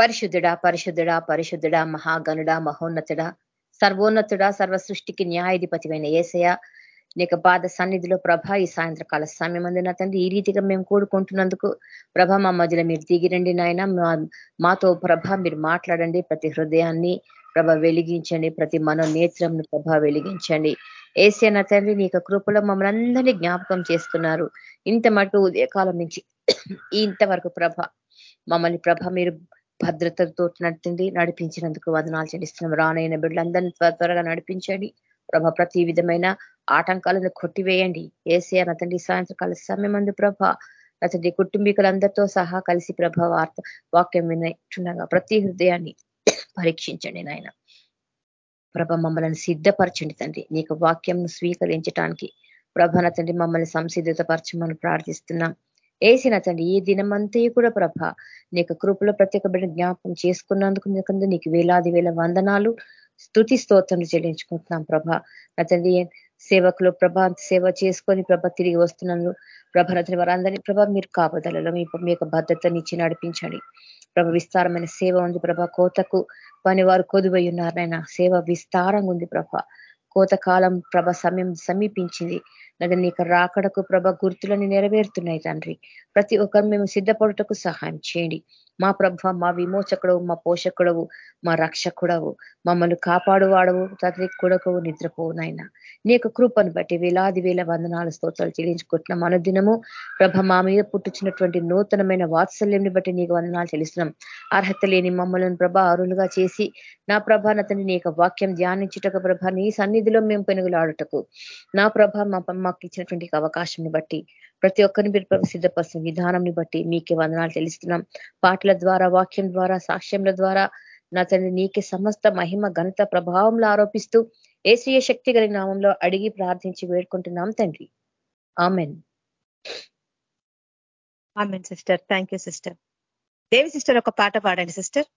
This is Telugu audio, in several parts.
పరిశుద్ధుడా పరిశుద్ధుడా పరిశుద్ధుడా మహాగనుడా మహోన్నతుడా సర్వోన్నతుడా సర్వ సృష్టికి న్యాయాధిపతిమైన ఏసయ నీకు బాధ సన్నిధిలో ప్రభ ఈ సాయంత్రకాల సమయం అందిన తండ్రి ఈ రీతిగా మేము కూడుకుంటున్నందుకు ప్రభ మా మధ్యలో మీరు దిగిరండి నాయన మాతో ప్రభ మీరు మాట్లాడండి ప్రతి హృదయాన్ని ప్రభ వెలిగించండి ప్రతి మనో నేత్రంను ప్రభ వెలిగించండి. ఏసీన తండ్రి నీ కృపలో మమ్మల్ని అందరినీ జ్ఞాపకం చేస్తున్నారు. ఇంత మటు ఉదయకాలం నుంచి ఇంతవరకు ప్రభ మమ్మల్ని ప్రభ మీరు భద్రతతో నడిచింది నడిపించినందుకు వదనాలు చెల్లిస్తున్నాం. రానైన బిడ్డలందరినీ త్వర త్వరగా నడిపించండి. ప్రభ ప్రతి విధమైన ఆటంకాలను కొట్టివేయండి. ఏసీ అన్న తండ్రి సాయంత్రకాల సమయం అందు ప్రభ. అతడి కుటుంబీకులందరితో సహా కలిసి ప్రభ వార్త వాక్యం వినట్టున్నాగా ప్రతి హృదయాన్ని పరీక్షించండి నాయన. ప్రభ మమ్మల్ని సిద్ధపరచండి తండ్రి. నీకు వాక్యం స్వీకరించడానికి ప్రభన తండ్రి మమ్మల్ని సంసిద్ధతపరచమని ప్రార్థిస్తున్నాం. వేసిన తండ్రి ఈ దినమంతా కూడా ప్రభ నీకు కృపలో ప్రత్యేకమైన బిడ్డ జ్ఞాపకం చేసుకున్నందుకు నీకు వేలాది వేల వందనాలు స్థుతి స్తోత్రం చెల్లించుకుంటున్నాం ప్రభ. అతని సేవకులు ప్రభ సేవ చేసుకొని ప్రభ తిరిగి వస్తున్నాను ప్రభ రచన వారందరినీ ప్రభ మీరు కాపుదలలో మీ మీ యొక్క భద్రతనిచ్చి నడిపించండి. ప్రభ విస్తారమైన సేవ ఉంది ప్రభ. కోతకు పని వారు కొదువై ఉన్నారనైనా సేవ విస్తారంగా ఉంది ప్రభ. కోతకాలం ప్రభ సమయం సమీపించింది. లేదా నీకు రాకడకు ప్రభ గుర్తులని నెరవేరుతున్నాయి తండ్రి. ప్రతి ఒక్కరు మేము సిద్ధపడుటకు సహాయం చేయండి. మా ప్రభ మా విమోచకుడవు మా పోషకుడవు మా రక్షకుడవు. మమ్మల్ని కాపాడువాడవు తండ్రి కొడకవు నిద్రపోవు నాయన. నీ యొక్క కృపను బట్టి వేలాది వేల వందనాలు స్తోత్రాలు చెల్లించుకుంటున్నాం. అనుదినము ప్రభ మా మీద పుట్టుచ్చినటువంటి నూతనమైన వాత్సల్యంని బట్టి నీకు వందనాలు చెల్లిస్తున్నాం. అర్హత లేని మమ్మల్ని ప్రభ అరులుగా చేసి నా ప్రభ నతని నీ యొక్క వాక్యం ధ్యానించుటకు ప్రభ నీ సన్నిధిలో మేము పెనుగులాడుటకు. నా ప్రభ మాకు ఇచ్చినటువంటి అవకాశం బట్టి ప్రతి ఒక్కరిని మీరు ప్రభు సిద్ధపరుస్తున్న విధానంని బట్టి మీకే వందనాలు తెలుస్తున్నాం పాటల ద్వారా వాక్యం ద్వారా సాక్ష్యంల ద్వారా నా తండ్రి నీకే సమస్త మహిమ ఘనత ప్రభావంలో ఆరోపిస్తూ ఏసీయ శక్తి గల నామంలో అడిగి ప్రార్థించి వేడుకుంటున్నాం తండ్రి. Amen. Amen sister. Thank you sister. Devi sister ఒక పాట పాడండి సిస్టర్.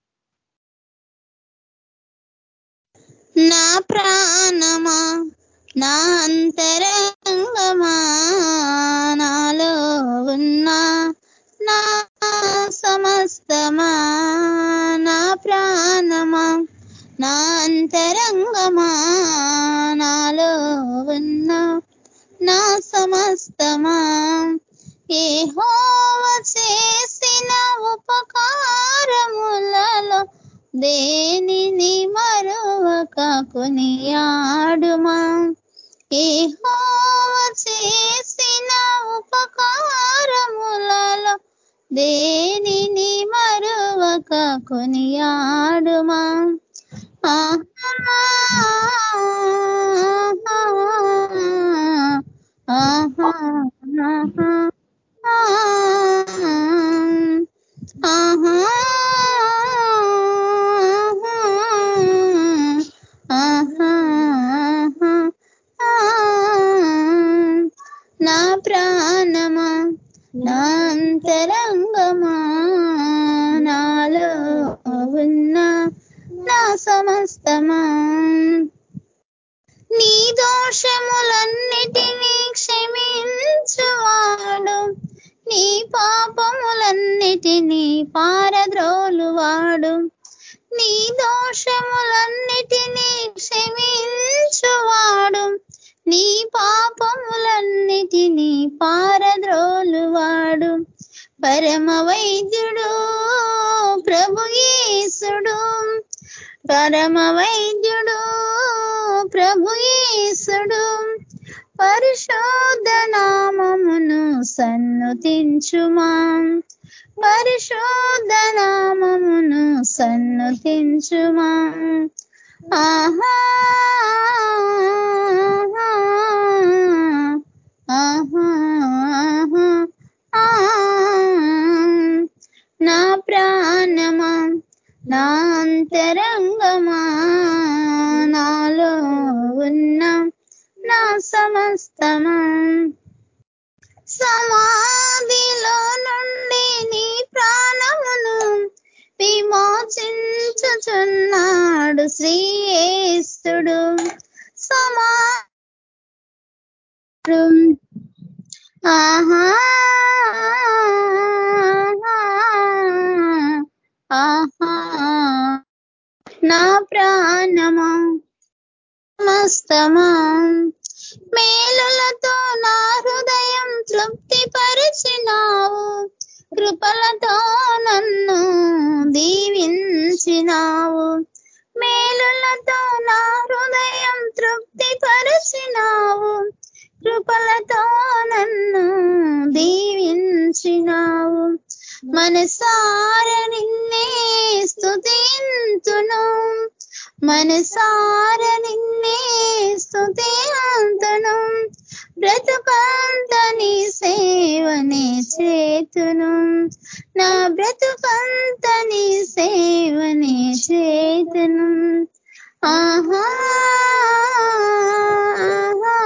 నా ప్రాణమా నా అంతరంగమా నాలో ఉన్నా నా సమస్తమా నా ప్రాణమా నా అంతరంగమా నాలో ఉన్నా నా సమస్తమా. ఏ చేసిన ఉపకారములలో దేనిని మరొక కొనియాడుమా? ఏ చేసిన ఉపకారములలో దేనిని మరువక కొనియాడుమా ఆహా సమస్తమా. నీ దోషములన్నిటినీ క్షమించువాడు నీ పాపములన్నిటినీ పారద్రోలువాడు. నీ దోషములన్నిటినీ క్షమించువాడు నీ పాపములన్నిటినీ పారద్రోలువాడు. పరమ వైద్యుడు ప్రభుయేసుడు. పరమ వైద్యుడు ప్రభుయేసుడు పరిశోధ నామమును సన్నుతించుమా? పరిశోధ నామమును సన్నుతించుమా ఆహా ఆహా నా ప్రాణమా? నా అంతరంగమా? నాలో ఉన్న నా సమస్తమా? సమాధిలో నుండి నీ ప్రాణమును విమోచించుచున్నాడు శ్రీయేస్తుడు సమా ఆహా. ఆహా నా ప్రాణమా మస్తమా మేలులతో నా హృదయం తృప్తి పరిచినావు కృపలతో నన్ను దీవించినావు. మేలులతో నా హృదయం తృప్తి పరిచినావు కృపలతో నన్ను దీవించినావు. మనసార నిన్నే స్థుతింతును మనసార నిన్నే స్థుతింతును బ్రతుకంత నీ సేవనే చేతును. నా బ్రతుకంత నీ సేవనే చేతును. ఆహా ఆహా.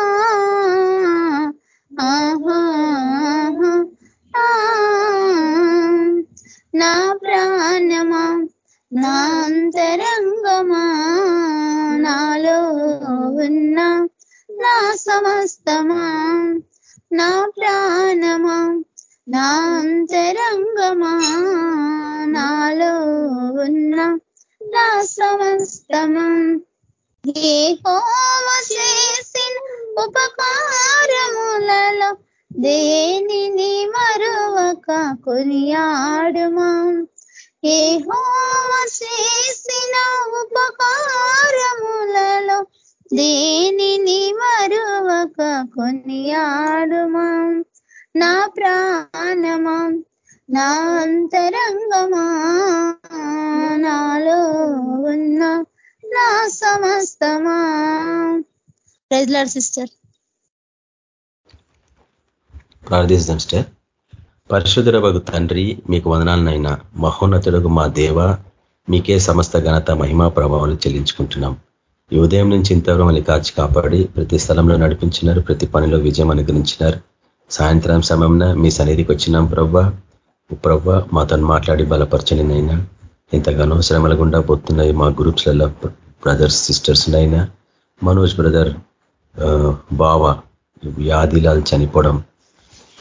ప్రార్థిస్తాం సార్ పరిశుద్ధుడవగు తండ్రి మీకు వదనాలనైనా మహోన్నతుడకు మా దేవ మీకే సమస్త ఘనత మహిమా ప్రభావాలు చెల్లించుకుంటున్నాం. ఈ ఉదయం నుంచి ఇంతవరకు మళ్ళీ కాచి కాపాడి ప్రతి స్థలంలో నడిపించినారు ప్రతి పనిలో విజయం అనుగ్రహించినారు. సాయంత్రం సమయంన మీ సన్నిధికి వచ్చినాం ప్రవ్వ. ప్రవ్వ మాతో మాట్లాడి బలపరచనినైనా ఎంతగానో శ్రమల గుండా పోతున్నాయి మా గ్రూప్స్లలో బ్రదర్స్ సిస్టర్స్ నైనా మనోజ్ బ్రదర్ బావ వ్యాధిలాలు చనిపోవడం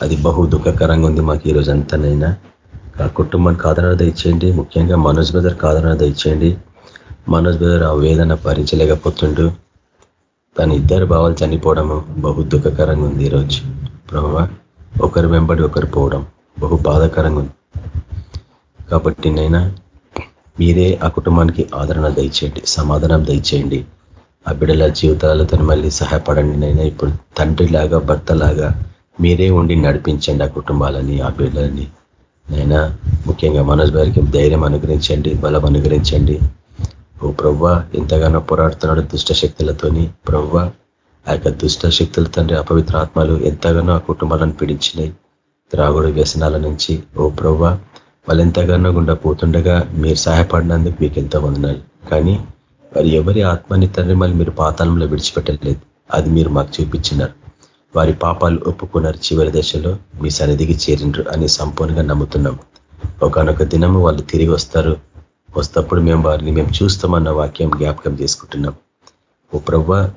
అది బహు దుఃఖకరంగా ఉంది మాకు ఈరోజు అంతానైనా. ఆ కుటుంబానికి ఆదరణ దయచేయండి. ముఖ్యంగా మనోజ్ బ్రదర్ ఆదరణ దయచేయండి. మనోజ్ బ్రదర్ ఆ వేదన భరించలేకపోతుండు. తన ఇద్దరు భావాలు చనిపోవడము బహు దుఃఖకరంగా ఉంది ఈరోజు. ప్రభావ ఒకరు వెంబడి ఒకరు పోవడం బహు బాధాకరంగా ఉంది. కాబట్టి నైనా మీరే ఆ కుటుంబానికి ఆదరణ దయచేయండి సమాధానం దయచేయండి. ఆ బిడ్డల జీవితాలతో మళ్ళీ సహాయపడండి నైనా. ఇప్పుడు తండ్రిలాగా భర్తలాగా మీరే ఉండి నడిపించండి ఆ కుటుంబాలని ఆ బిడ్డలని. నైనా ముఖ్యంగా మనోజ్ గారికి ధైర్యం అనుగ్రహించండి బలం అనుగ్రహించండి. ఓ ప్రవ్వ ఎంతగానో పోరాడుతున్నాడు దుష్ట శక్తులతోని. ప్రవ్వ ఆ యొక్క దుష్ట శక్తుల తండ్రి అపవిత్ర ఆత్మలు ఎంతగానో ఆ కుటుంబాలను పీడించినాయి. త్రాగుడు వ్యసనాల నుంచి. ఓ ప్రవ్వ వాళ్ళు ఎంతగానో గుండా పోతుండగా మీరు సహాయపడినందుకు మీకు ఎంతో వందనాలు. కానీ మరి ఎవరి ఆత్మని తండ్రి మళ్ళీ మీరు పాతాళంలో విడిచిపెట్టలేదు. అది మీరు మాకు చూపించినారు. వారి పాపాలు ఒప్పుకున్నారు చివరి దశలో మీ సన్నిధికి చేరిండ్రు అని సంపూర్ణంగా నమ్ముతున్నాం ఒకనొక దినము వాళ్ళు తిరిగి వస్తారు. వస్తప్పుడు మేము వారిని మేము చూస్తామన్న వాక్యం జ్ఞాపకం చేసుకుంటున్నాం ఓ ప్రవ్వ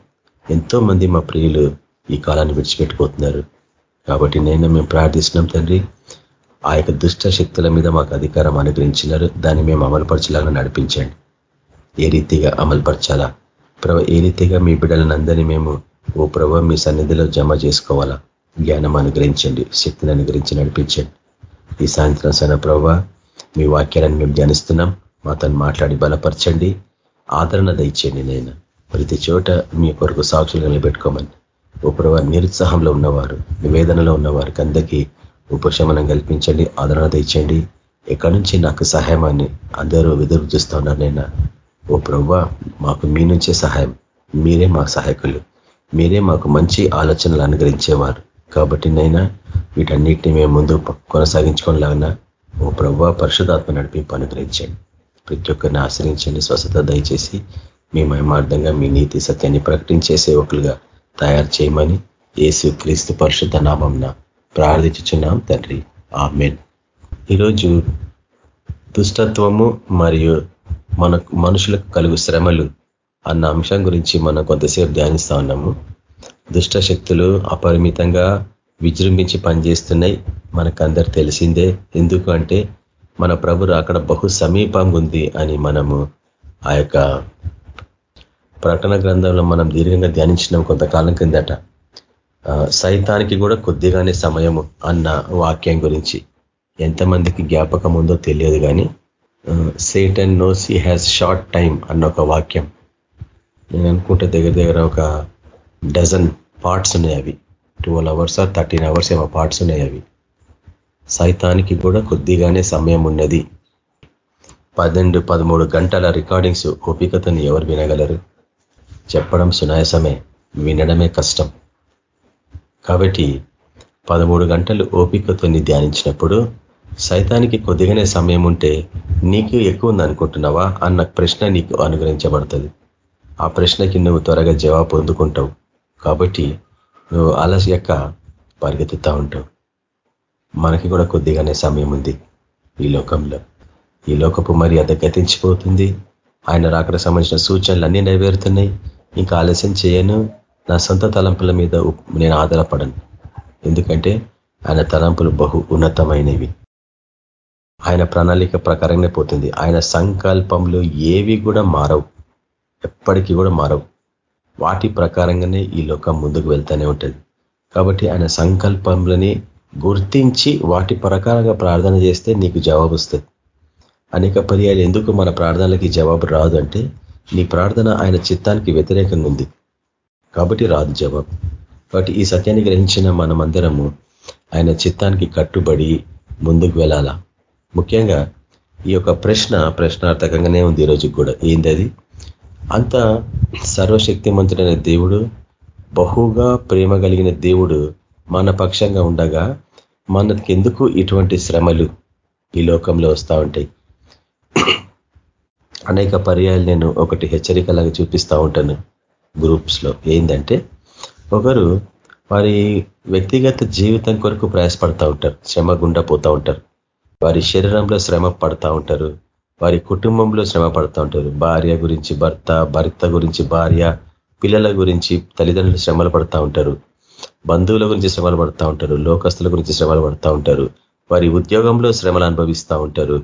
ఎంతో మంది మా ప్రియులు ఈ కాలాన్ని విడిచిపెట్టిపోతున్నారు. కాబట్టి నేను మేము ప్రార్థిస్తున్నాం తండ్రి ఆ యొక్క దుష్ట శక్తుల మీద మాకు అధికారం అనుగ్రహించినారు. దాన్ని మేము అమలుపరచాలని నడిపించండి. ఏ రీతిగా అమలుపరచాలా? ప్రభ ఏ రీతిగా మీ బిడ్డలను అందరినీ మేము ఓ ప్రభ మీ సన్నిధిలో జమ చేసుకోవాలా? జ్ఞానం అనుగ్రహించండి శక్తిని అనుగ్రహించి నడిపించండి. ఈ సాయంత్రం సన ప్రభ మీ వాక్యాలను మేము ధ్యానిస్తున్నాం. మాతో మాట్లాడి బలపరచండి. ఆదరణ దయచేయండి నేను ప్రతి చోట మీ కొరకు సాక్షులు నిలబెట్టుకోమని. ఓ ప్రభ నిరుత్సాహంలో ఉన్నవారు నివేదనలో ఉన్నవారికి అందరికీ ఉపశమనం కల్పించండి ఆదరణ తెచ్చండి ఎక్కడి నుంచి నాకు సహాయమాన్ని అందరూ ఎదురు చూస్తూ ఉన్నారు నేను ఓ ప్రవ్వ మాకు మీ నుంచే సహాయం. మీరే మా సహాయకులు. మీరే మాకు మంచి ఆలోచనలు అనుగ్రహించేవారు. కాబట్టి నైనా వీటన్నిటిని మేము ముందు కొనసాగించుకోలాగా ఓ ప్రవ్వ పరిశుధాత్మ నడిపింపు అనుగ్రహించండి. ప్రతి ఒక్కరిని ఆశ్రయించండి స్వస్థత దయచేసి మీ మహిమార్థంగా మీ నీతి సత్యాన్ని ప్రకటించే సేవకులుగా తయారు చేయమని ఏసు క్రీస్తు పరిశుద్ధ నామంన ప్రార్థించుచున్నాం తండ్రి. ఆమెన్. ఈరోజు దుష్టత్వము మరియు మన మనుషులకు కలుగు శ్రమలు అన్న అంశం గురించి మనం కొంతసేపు ధ్యానిస్తా ఉన్నాము. దుష్ట శక్తులు అపరిమితంగా విజృంభించి పనిచేస్తున్నాయి. మనకందరు తెలిసిందే. ఎందుకు అంటే మన ప్రభు అక్కడ బహు సమీపంగా ఉంది అని మనము ఆ యొక్క ప్రకటన గ్రంథంలో మనం దీర్ఘంగా ధ్యానించినాం కొంతకాలం కిందట సైతానికి కూడా కొద్దిగానే సమయము అన్న వాక్యం గురించి. ఎంతమందికి జ్ఞాపకం ఉందో తెలియదు కానీ Satan knows he has short time అన్న ఒక వాక్యం. నేను అనుకుంటే దగ్గర దగ్గర ఒక డజన్ పార్ట్స్ ఉన్నాయి అవి. Twelve hours or thirteen hours ఏమో పార్ట్స్ ఉన్నాయి అవి. సైతానికి కూడా కొద్దిగానే సమయం ఉన్నది. పన్నెండు పదమూడు గంటల రికార్డింగ్స్ ఓపికతను ఎవరు వినగలరు? చెప్పడం సునాయసమే వినడమే కష్టం. కాబట్టి పదమూడు గంటలు ఓపికతోని ధ్యానించినప్పుడు సైతానికి కొద్దిగానే సమయం ఉంటే నీకు ఎక్కువ ఉంది అనుకుంటున్నావా అన్న ప్రశ్న నీకు అనుగ్రహించబడుతుంది. ఆ ప్రశ్నకి నువ్వు త్వరగా జవాబు పొందుకుంటావు కాబట్టి నువ్వు అలస్యక్క పరిగెత్తుతూ ఉంటావు. మనకి కూడా కొద్దిగానే సమయం ఉంది ఈ లోకంలో. ఈ లోకపు మరి అది గతించిపోతుంది. ఆయన రాకడ సంబంధించిన సూచనలు అన్నీ నెరవేరుతున్నాయి. ఇంకా ఆలస్యం చేయను. నా సొంత తలంపుల మీద నేను ఆధారపడను. ఎందుకంటే ఆయన తలంపులు బహు ఉన్నతమైనవి. ఆయన ప్రణాళిక ప్రకారంగానే పోతుంది. ఆయన సంకల్పంలో ఏవి కూడా మారవు. ఎప్పటికీ కూడా మారవు. వాటి ప్రకారంగానే ఈ లోకం ముందుకు వెళ్తూనే ఉంటుంది. కాబట్టి ఆయన సంకల్పంలని గుర్తించి వాటి ప్రకారంగా ప్రార్థన చేస్తే నీకు జవాబు వస్తుంది. అనేక పర్యాలు ఎందుకు మన ప్రార్థనలకి జవాబు రాదు అంటే నీ ప్రార్థన ఆయన చిత్తానికి వ్యతిరేకంగా ఉంది. కాబట్టి రాదు జవాబు. కాబట్టి ఈ సత్యాన్ని గ్రహించిన మనమందరము ఆయన చిత్తానికి కట్టుబడి ముందుకు వెళ్ళాలా? ముఖ్యంగా ఈ యొక్క ప్రశ్న ప్రశ్నార్థకంగానే ఉంది ఈరోజు కూడా. ఏందది? అంత సర్వశక్తిమంతుడైన దేవుడు బహుగా ప్రేమ కలిగిన దేవుడు మన పక్షంగా ఉండగా మనకి ఎందుకు ఇటువంటి శ్రమలు ఈ లోకంలో వస్తూ ఉంటాయి? అనేక పర్యాలు నేను ఒకటి హెచ్చరికలాగా చూపిస్తూ ఉంటాను గ్రూప్స్లో. ఏంటంటే ఒకరు వారి వ్యక్తిగత జీవితం కొరకు ప్రయాసపడతా ఉంటారు శ్రమ గుండా పోతూ ఉంటారు. వారి శరీరంలో శ్రమ పడతా ఉంటారు. వారి కుటుంబంలో శ్రమ పడుతూ ఉంటారు భార్య గురించి భర్త భర్త గురించి భార్య పిల్లల గురించి తల్లిదండ్రులు శ్రమలు పడతా ఉంటారు. బంధువుల గురించి శ్రమలు పడతా ఉంటారు. లోకస్తుల గురించి శ్రమలు పడతా ఉంటారు. వారి ఉద్యోగంలో శ్రమలు అనుభవిస్తూ ఉంటారు.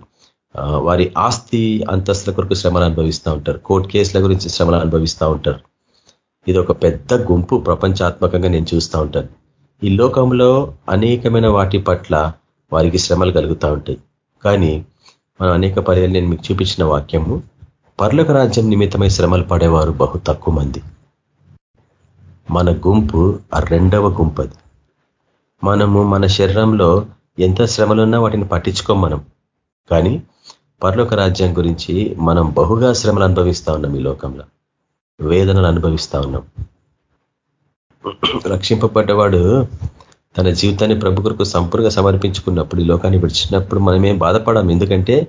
వారి ఆస్తి అంతస్తుల కొరకు శ్రమలు అనుభవిస్తూ ఉంటారు. కోర్టు కేసుల గురించి శ్రమలు అనుభవిస్తూ ఉంటారు. ఇది ఒక పెద్ద గుంపు ప్రపంచాత్మకంగా నేను చూస్తూ ఉంటాను. ఈ లోకంలో అనేకమైన వాటి పట్ల వారికి శ్రమలు కలుగుతూ ఉంటాయి. కానీ మనం అనేక పర్యాలు నేను మీకు చూపించిన వాక్యము. పర్లోక రాజ్యం నిమిత్తమై శ్రమలు పడేవారు బహు తక్కువ మంది. మన గుంపు ఆ రెండవ గుంపు అది మనము మన శరీరంలో ఎంత శ్రమలున్నా వాటిని పట్టించుకోం మనం. కానీ పర్లోక రాజ్యం గురించి మనం బహుగా శ్రమలు అనుభవిస్తా ఉన్నాం ఈ లోకంలో. వేదనలు అనుభవిస్తా ఉన్నాం. రక్షింపబడ్డవాడు తన జీవితాన్ని ప్రభు కొరకు సంపూర్ణంగా సమర్పించుకున్నప్పుడు ఈ లోకాన్ని విడిచినప్పుడు మనమేం బాధపడాం ఎందుకంటే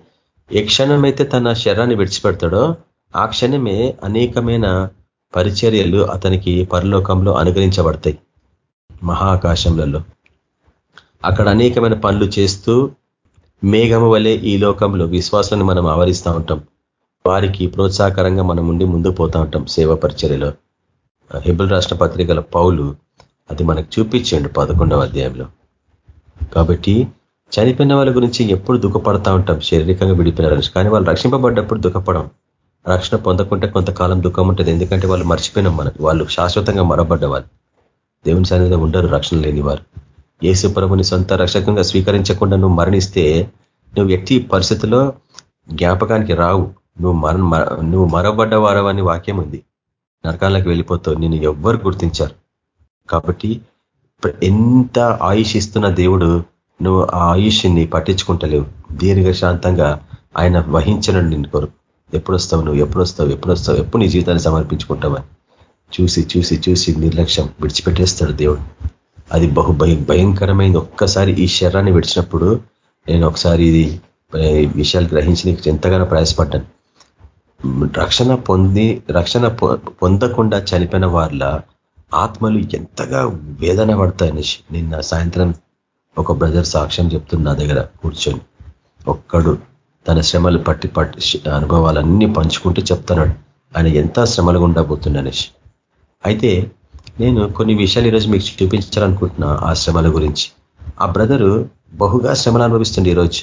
ఏ క్షణమైతే తన శరీరాన్ని విడిచిపెడతాడో ఆ క్షణమే అనేకమైన పరిచర్యలు అతనికి పరలోకంలో అనుగ్రహించబడతాయి. మహాకాశంలలో అక్కడ అనేకమైన పనులు చేస్తూ మేఘము వలె ఈ లోకంలో విశ్వాసాన్ని మనం ఆవరిస్తూ ఉంటాం. వారికి ప్రోత్సాహకరంగా మనం ఉండి ముందుకు పోతూ ఉంటాం సేవ పరిచర్యలో. హిబుల్ రాష్ట్ర పత్రికల పౌలు అది మనకు చూపించండి పదకొండవ అధ్యాయంలో. కాబట్టి చనిపోయిన వాళ్ళ గురించి ఎప్పుడు దుఃఖపడతా ఉంటాం శారీరకంగా విడిపోయినారు కానీ వాళ్ళు రక్షింపబడ్డప్పుడు దుఃఖపడం రక్షణ పొందకుంటే కొంతకాలం దుఃఖం ఉంటుంది. ఎందుకంటే వాళ్ళు మర్చిపోయినాం మనకి. వాళ్ళు శాశ్వతంగా మరబడ్డ వాళ్ళు. దేవుని సన్నిధిలో ఉండరు రక్షణ లేని వారు. ఏసు ప్రభుని సొంత రక్షకంగా స్వీకరించకుండా నువ్వు మరణిస్తే నువ్వు ఎట్టి పరిస్థితుల్లో జ్ఞాపకానికి రావు. నువ్వు మరణ నువ్వు మరబడ్డ వారవని వాక్యం ఉంది. నరకాలకు వెళ్ళిపోతావు. నేను ఎవ్వరు గుర్తించారు. కాబట్టి ఎంత ఆయుష్ ఇస్తున్న దేవుడు నువ్వు ఆ ఆయుష్ని పట్టించుకుంటలేవు. దీర్ఘశాంతంగా ఆయన వహించడం నిన్ను కొరకు ఎప్పుడు వస్తావు నువ్వు? ఎప్పుడు వస్తావు ఎప్పుడు వస్తావు ఎప్పుడు నీ జీవితాన్ని సమర్పించుకుంటావని చూసి చూసి చూసి నిర్లక్ష్యం విడిచిపెట్టేస్తాడు దేవుడు. అది బహు భయంకరమైంది ఒక్కసారి ఈ శరీరాన్ని విడిచినప్పుడు నేను ఒకసారి ఇది విషయాలు గ్రహించి ఎంతగానో ప్రయాసపడ్డాను. రక్షణ పొంది రక్షణ పొందకుండా చనిపోయిన వారిలా ఆత్మలు ఎంతగా వేదన పడతాయనేసి నిన్న సాయంత్రం ఒక బ్రదర్ సాక్ష్యం చెప్తున్న దగ్గర కూర్చొని ఒక్కడు తన శ్రమలు పట్టి పట్టి అనుభవాలన్నీ పంచుకుంటూ చెప్తున్నాడు. ఆయన ఎంత శ్రమలు గుండా అయితే నేను కొన్ని విషయాలు ఈరోజు మీకు చూపించాలనుకుంటున్నా ఆ శ్రమల గురించి. ఆ బ్రదరు బహుగా శ్రమలు అనుభవిస్తుంది ఈరోజు.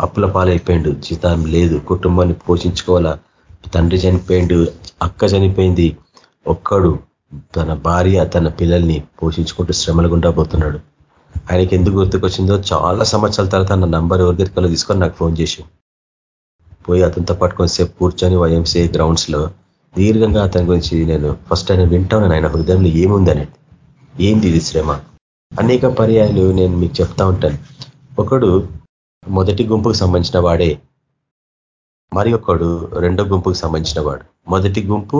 అప్పుల పాలైపోయిండు. జీతం లేదు. కుటుంబాన్ని పోషించుకోవాలా. తండ్రి చనిపోయిండు. అక్క చనిపోయింది. ఒక్కడు తన భార్య తన పిల్లల్ని పోషించుకుంటూ శ్రమలు గుండా పోతున్నాడు. ఆయనకి ఎందుకు గుర్తుకొచ్చిందో చాలా సంవత్సరాల తర్వాత నా నంబర్ ఎవరికెత్తుకలో తీసుకొని నాకు ఫోన్ చేసి పోయి అతనితో పట్టుకొని సేపు కూర్చొని వైఎంసీఏ గ్రౌండ్స్లో దీర్ఘంగా అతని గురించి నేను ఫస్ట్ ఆయన వింటాను ఆయన హృదయంలో ఏముందని ఏంది ఇది శ్రమ? అనేక పర్యాయాలు నేను మీకు చెప్తా ఉంటాను. ఒకడు మొదటి గుంపుకు సంబంధించిన వాడే. మరి ఒకడు రెండో గుంపుకు సంబంధించిన వాడు. మొదటి గుంపు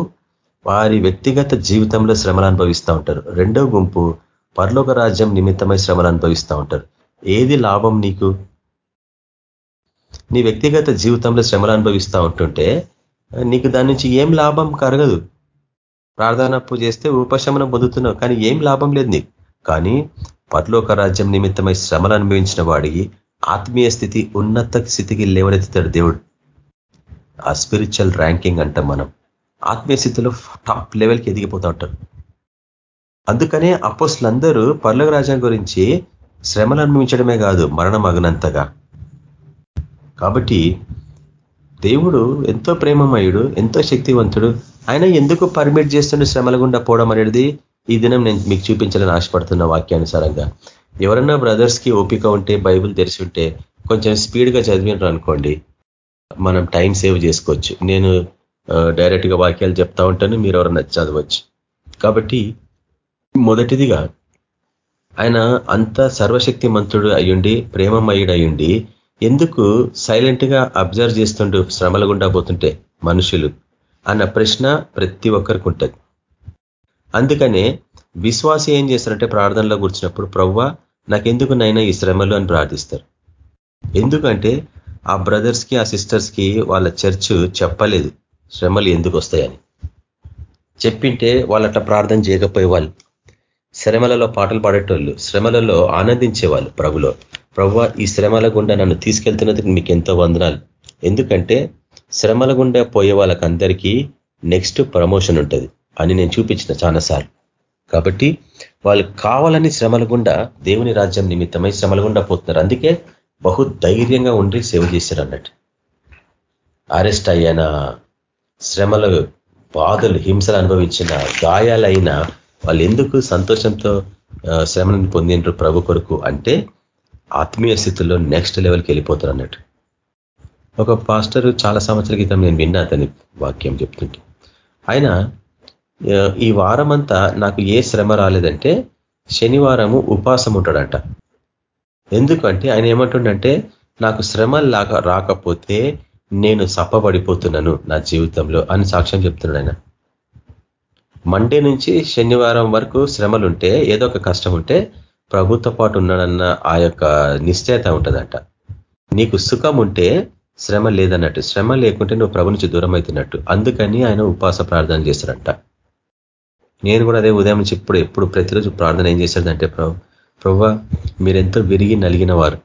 వారి వ్యక్తిగత జీవితంలో శ్రమలు అనుభవిస్తూ ఉంటారు. రెండో గుంపు పరలోక రాజ్యం నిమిత్తమై శ్రమలు అనుభవిస్తూ ఉంటారు. ఏది లాభం నీకు? నీ వ్యక్తిగత జీవితంలో శ్రమలు అనుభవిస్తూ ఉంటుంటే నీకు దాని నుంచి ఏం లాభం కరగదు. ప్రార్థనప్పు చేస్తే ఉపశమనం పొందుతున్నావు కానీ ఏం లాభం లేదు నీకు. కానీ పరలోక రాజ్యం నిమిత్తమై శ్రమలు అనుభవించిన వాడికి ఆత్మీయ స్థితి ఉన్నత స్థితికి లేవనెత్తుతాడు దేవుడు. ఆ స్పిరిచువల్ ర్యాంకింగ్ అంటాం మనం. ఆత్మీయ స్థితిలో టాప్ లెవెల్కి ఎదిగిపోతూ ఉంటారు. అందుకనే అపోస్లందరూ పర్లోక రాజా గురించి శ్రమలు అనుభవించడమే కాదు మరణం అగనంతగా కాబట్టి దేవుడు ఎంతో ప్రేమమయుడు ఎంతో శక్తివంతుడు. ఆయన ఎందుకు పర్మిట్ చేస్తుండే శ్రమల గుండా పోవడం అనేది ఈ దినం నేను మీకు చూపించాలని ఆశపడుతున్న వాక్యానుసారంగా. ఎవరన్నా బ్రదర్స్కి ఓపిక ఉంటే బైబుల్ తెరిచి ఉంటే కొంచెం స్పీడ్గా చదివినారు అనుకోండి మనం టైం సేవ్ చేసుకోవచ్చు. నేను డైరెక్ట్గా వాక్యాలు చెప్తా ఉంటాను మీరు ఎవరన్నా చదవచ్చు. కాబట్టి మొదటిదిగా ఆయన అంత సర్వశక్తి మంతుడు అయ్యుండి ప్రేమమయుడు అయ్యుండి ఎందుకు సైలెంట్గా అబ్జర్వ్ చేస్తుండు శ్రమల గుండా పోతుంటే మనుషులు అన్న ప్రశ్న ప్రతి ఒక్కరికి ఉంటుంది అందుకనే విశ్వాసి ఏం చేస్తారంటే ప్రార్థనలో కూర్చున్నప్పుడు ప్రవ్వా నాకెందుకు నైనా ఈ శ్రమలు? అని ప్రార్థిస్తారు. ఎందుకంటే ఆ బ్రదర్స్కి ఆ సిస్టర్స్కి వాళ్ళ చర్చ్ చెప్పలేదు. శ్రమలు ఎందుకు వస్తాయని చెప్పింటే వాళ్ళట ప్రార్థన చేయకపోయే వాళ్ళు శ్రమలలో పాటలు పాడేటోళ్ళు శ్రమలలో ఆనందించేవాళ్ళు ప్రభులో. ప్రభు ఈ శ్రమల గుండా నన్ను తీసుకెళ్తున్నందుకు మీకు ఎంతో వందనాలు. ఎందుకంటే శ్రమల గుండా పోయే వాళ్ళకందరికీ నెక్స్ట్ ప్రమోషన్ ఉంటుంది అని నేను చూపించిన చాలాసార్లు. కాబట్టి వాళ్ళు కావాలని శ్రమల గుండా దేవుని రాజ్యం నిమిత్తమై శ్రమల గుండా పోతున్నారు. అందుకే బహు ధైర్యంగా ఉండి సేవ చేశారు అన్నట్టు అరెస్ట్ అయ్యాన? శ్రమలు బాధలు హింసలు అనుభవించిన గాయాలైన వాళ్ళు ఎందుకు సంతోషంతో శ్రమను పొందిండ్రు ప్రభు కొరకు అంటే ఆత్మీయ స్థితిలో నెక్స్ట్ లెవెల్కి వెళ్ళిపోతారు అన్నట్టు. ఒక పాస్టర్ చాలా సంవత్సరాల క్రితం నేను విన్నా అతని వాక్యం చెప్తుంటే. ఆయన ఈ వారం అంతా నాకు ఏ శ్రమ రాలేదంటే శనివారము ఉపాసం ఉంటాడంట. ఎందుకంటే ఆయన ఏమంటుండంటే నాకు శ్రమ రాకపోతే నేను సప్పబడిపోతున్నాను నా జీవితంలో అని సాక్ష్యం చెప్తున్నాడు ఆయన. మండే నుంచి శనివారం వరకు శ్రమలుంటే ఏదో ఒక కష్టం ఉంటే ప్రభుత్వ పాటు ఉన్నాడన్న ఆ యొక్క నిశ్చయత ఉంటుందంట. నీకు సుఖం ఉంటే శ్రమ లేదన్నట్టు శ్రమ లేకుంటే నువ్వు ప్రభు నుంచి దూరం అవుతున్నట్టు అందుకని ఆయన ఉపాస ప్రార్థన చేశారంట నేను కూడా అదే ఉదయం నుంచి ఇప్పుడు ఎప్పుడు ప్రతిరోజు ప్రార్థన ఏం చేశాడంటే ప్రభు ప్రభు మీరెంతో విరిగి నలిగిన వారు.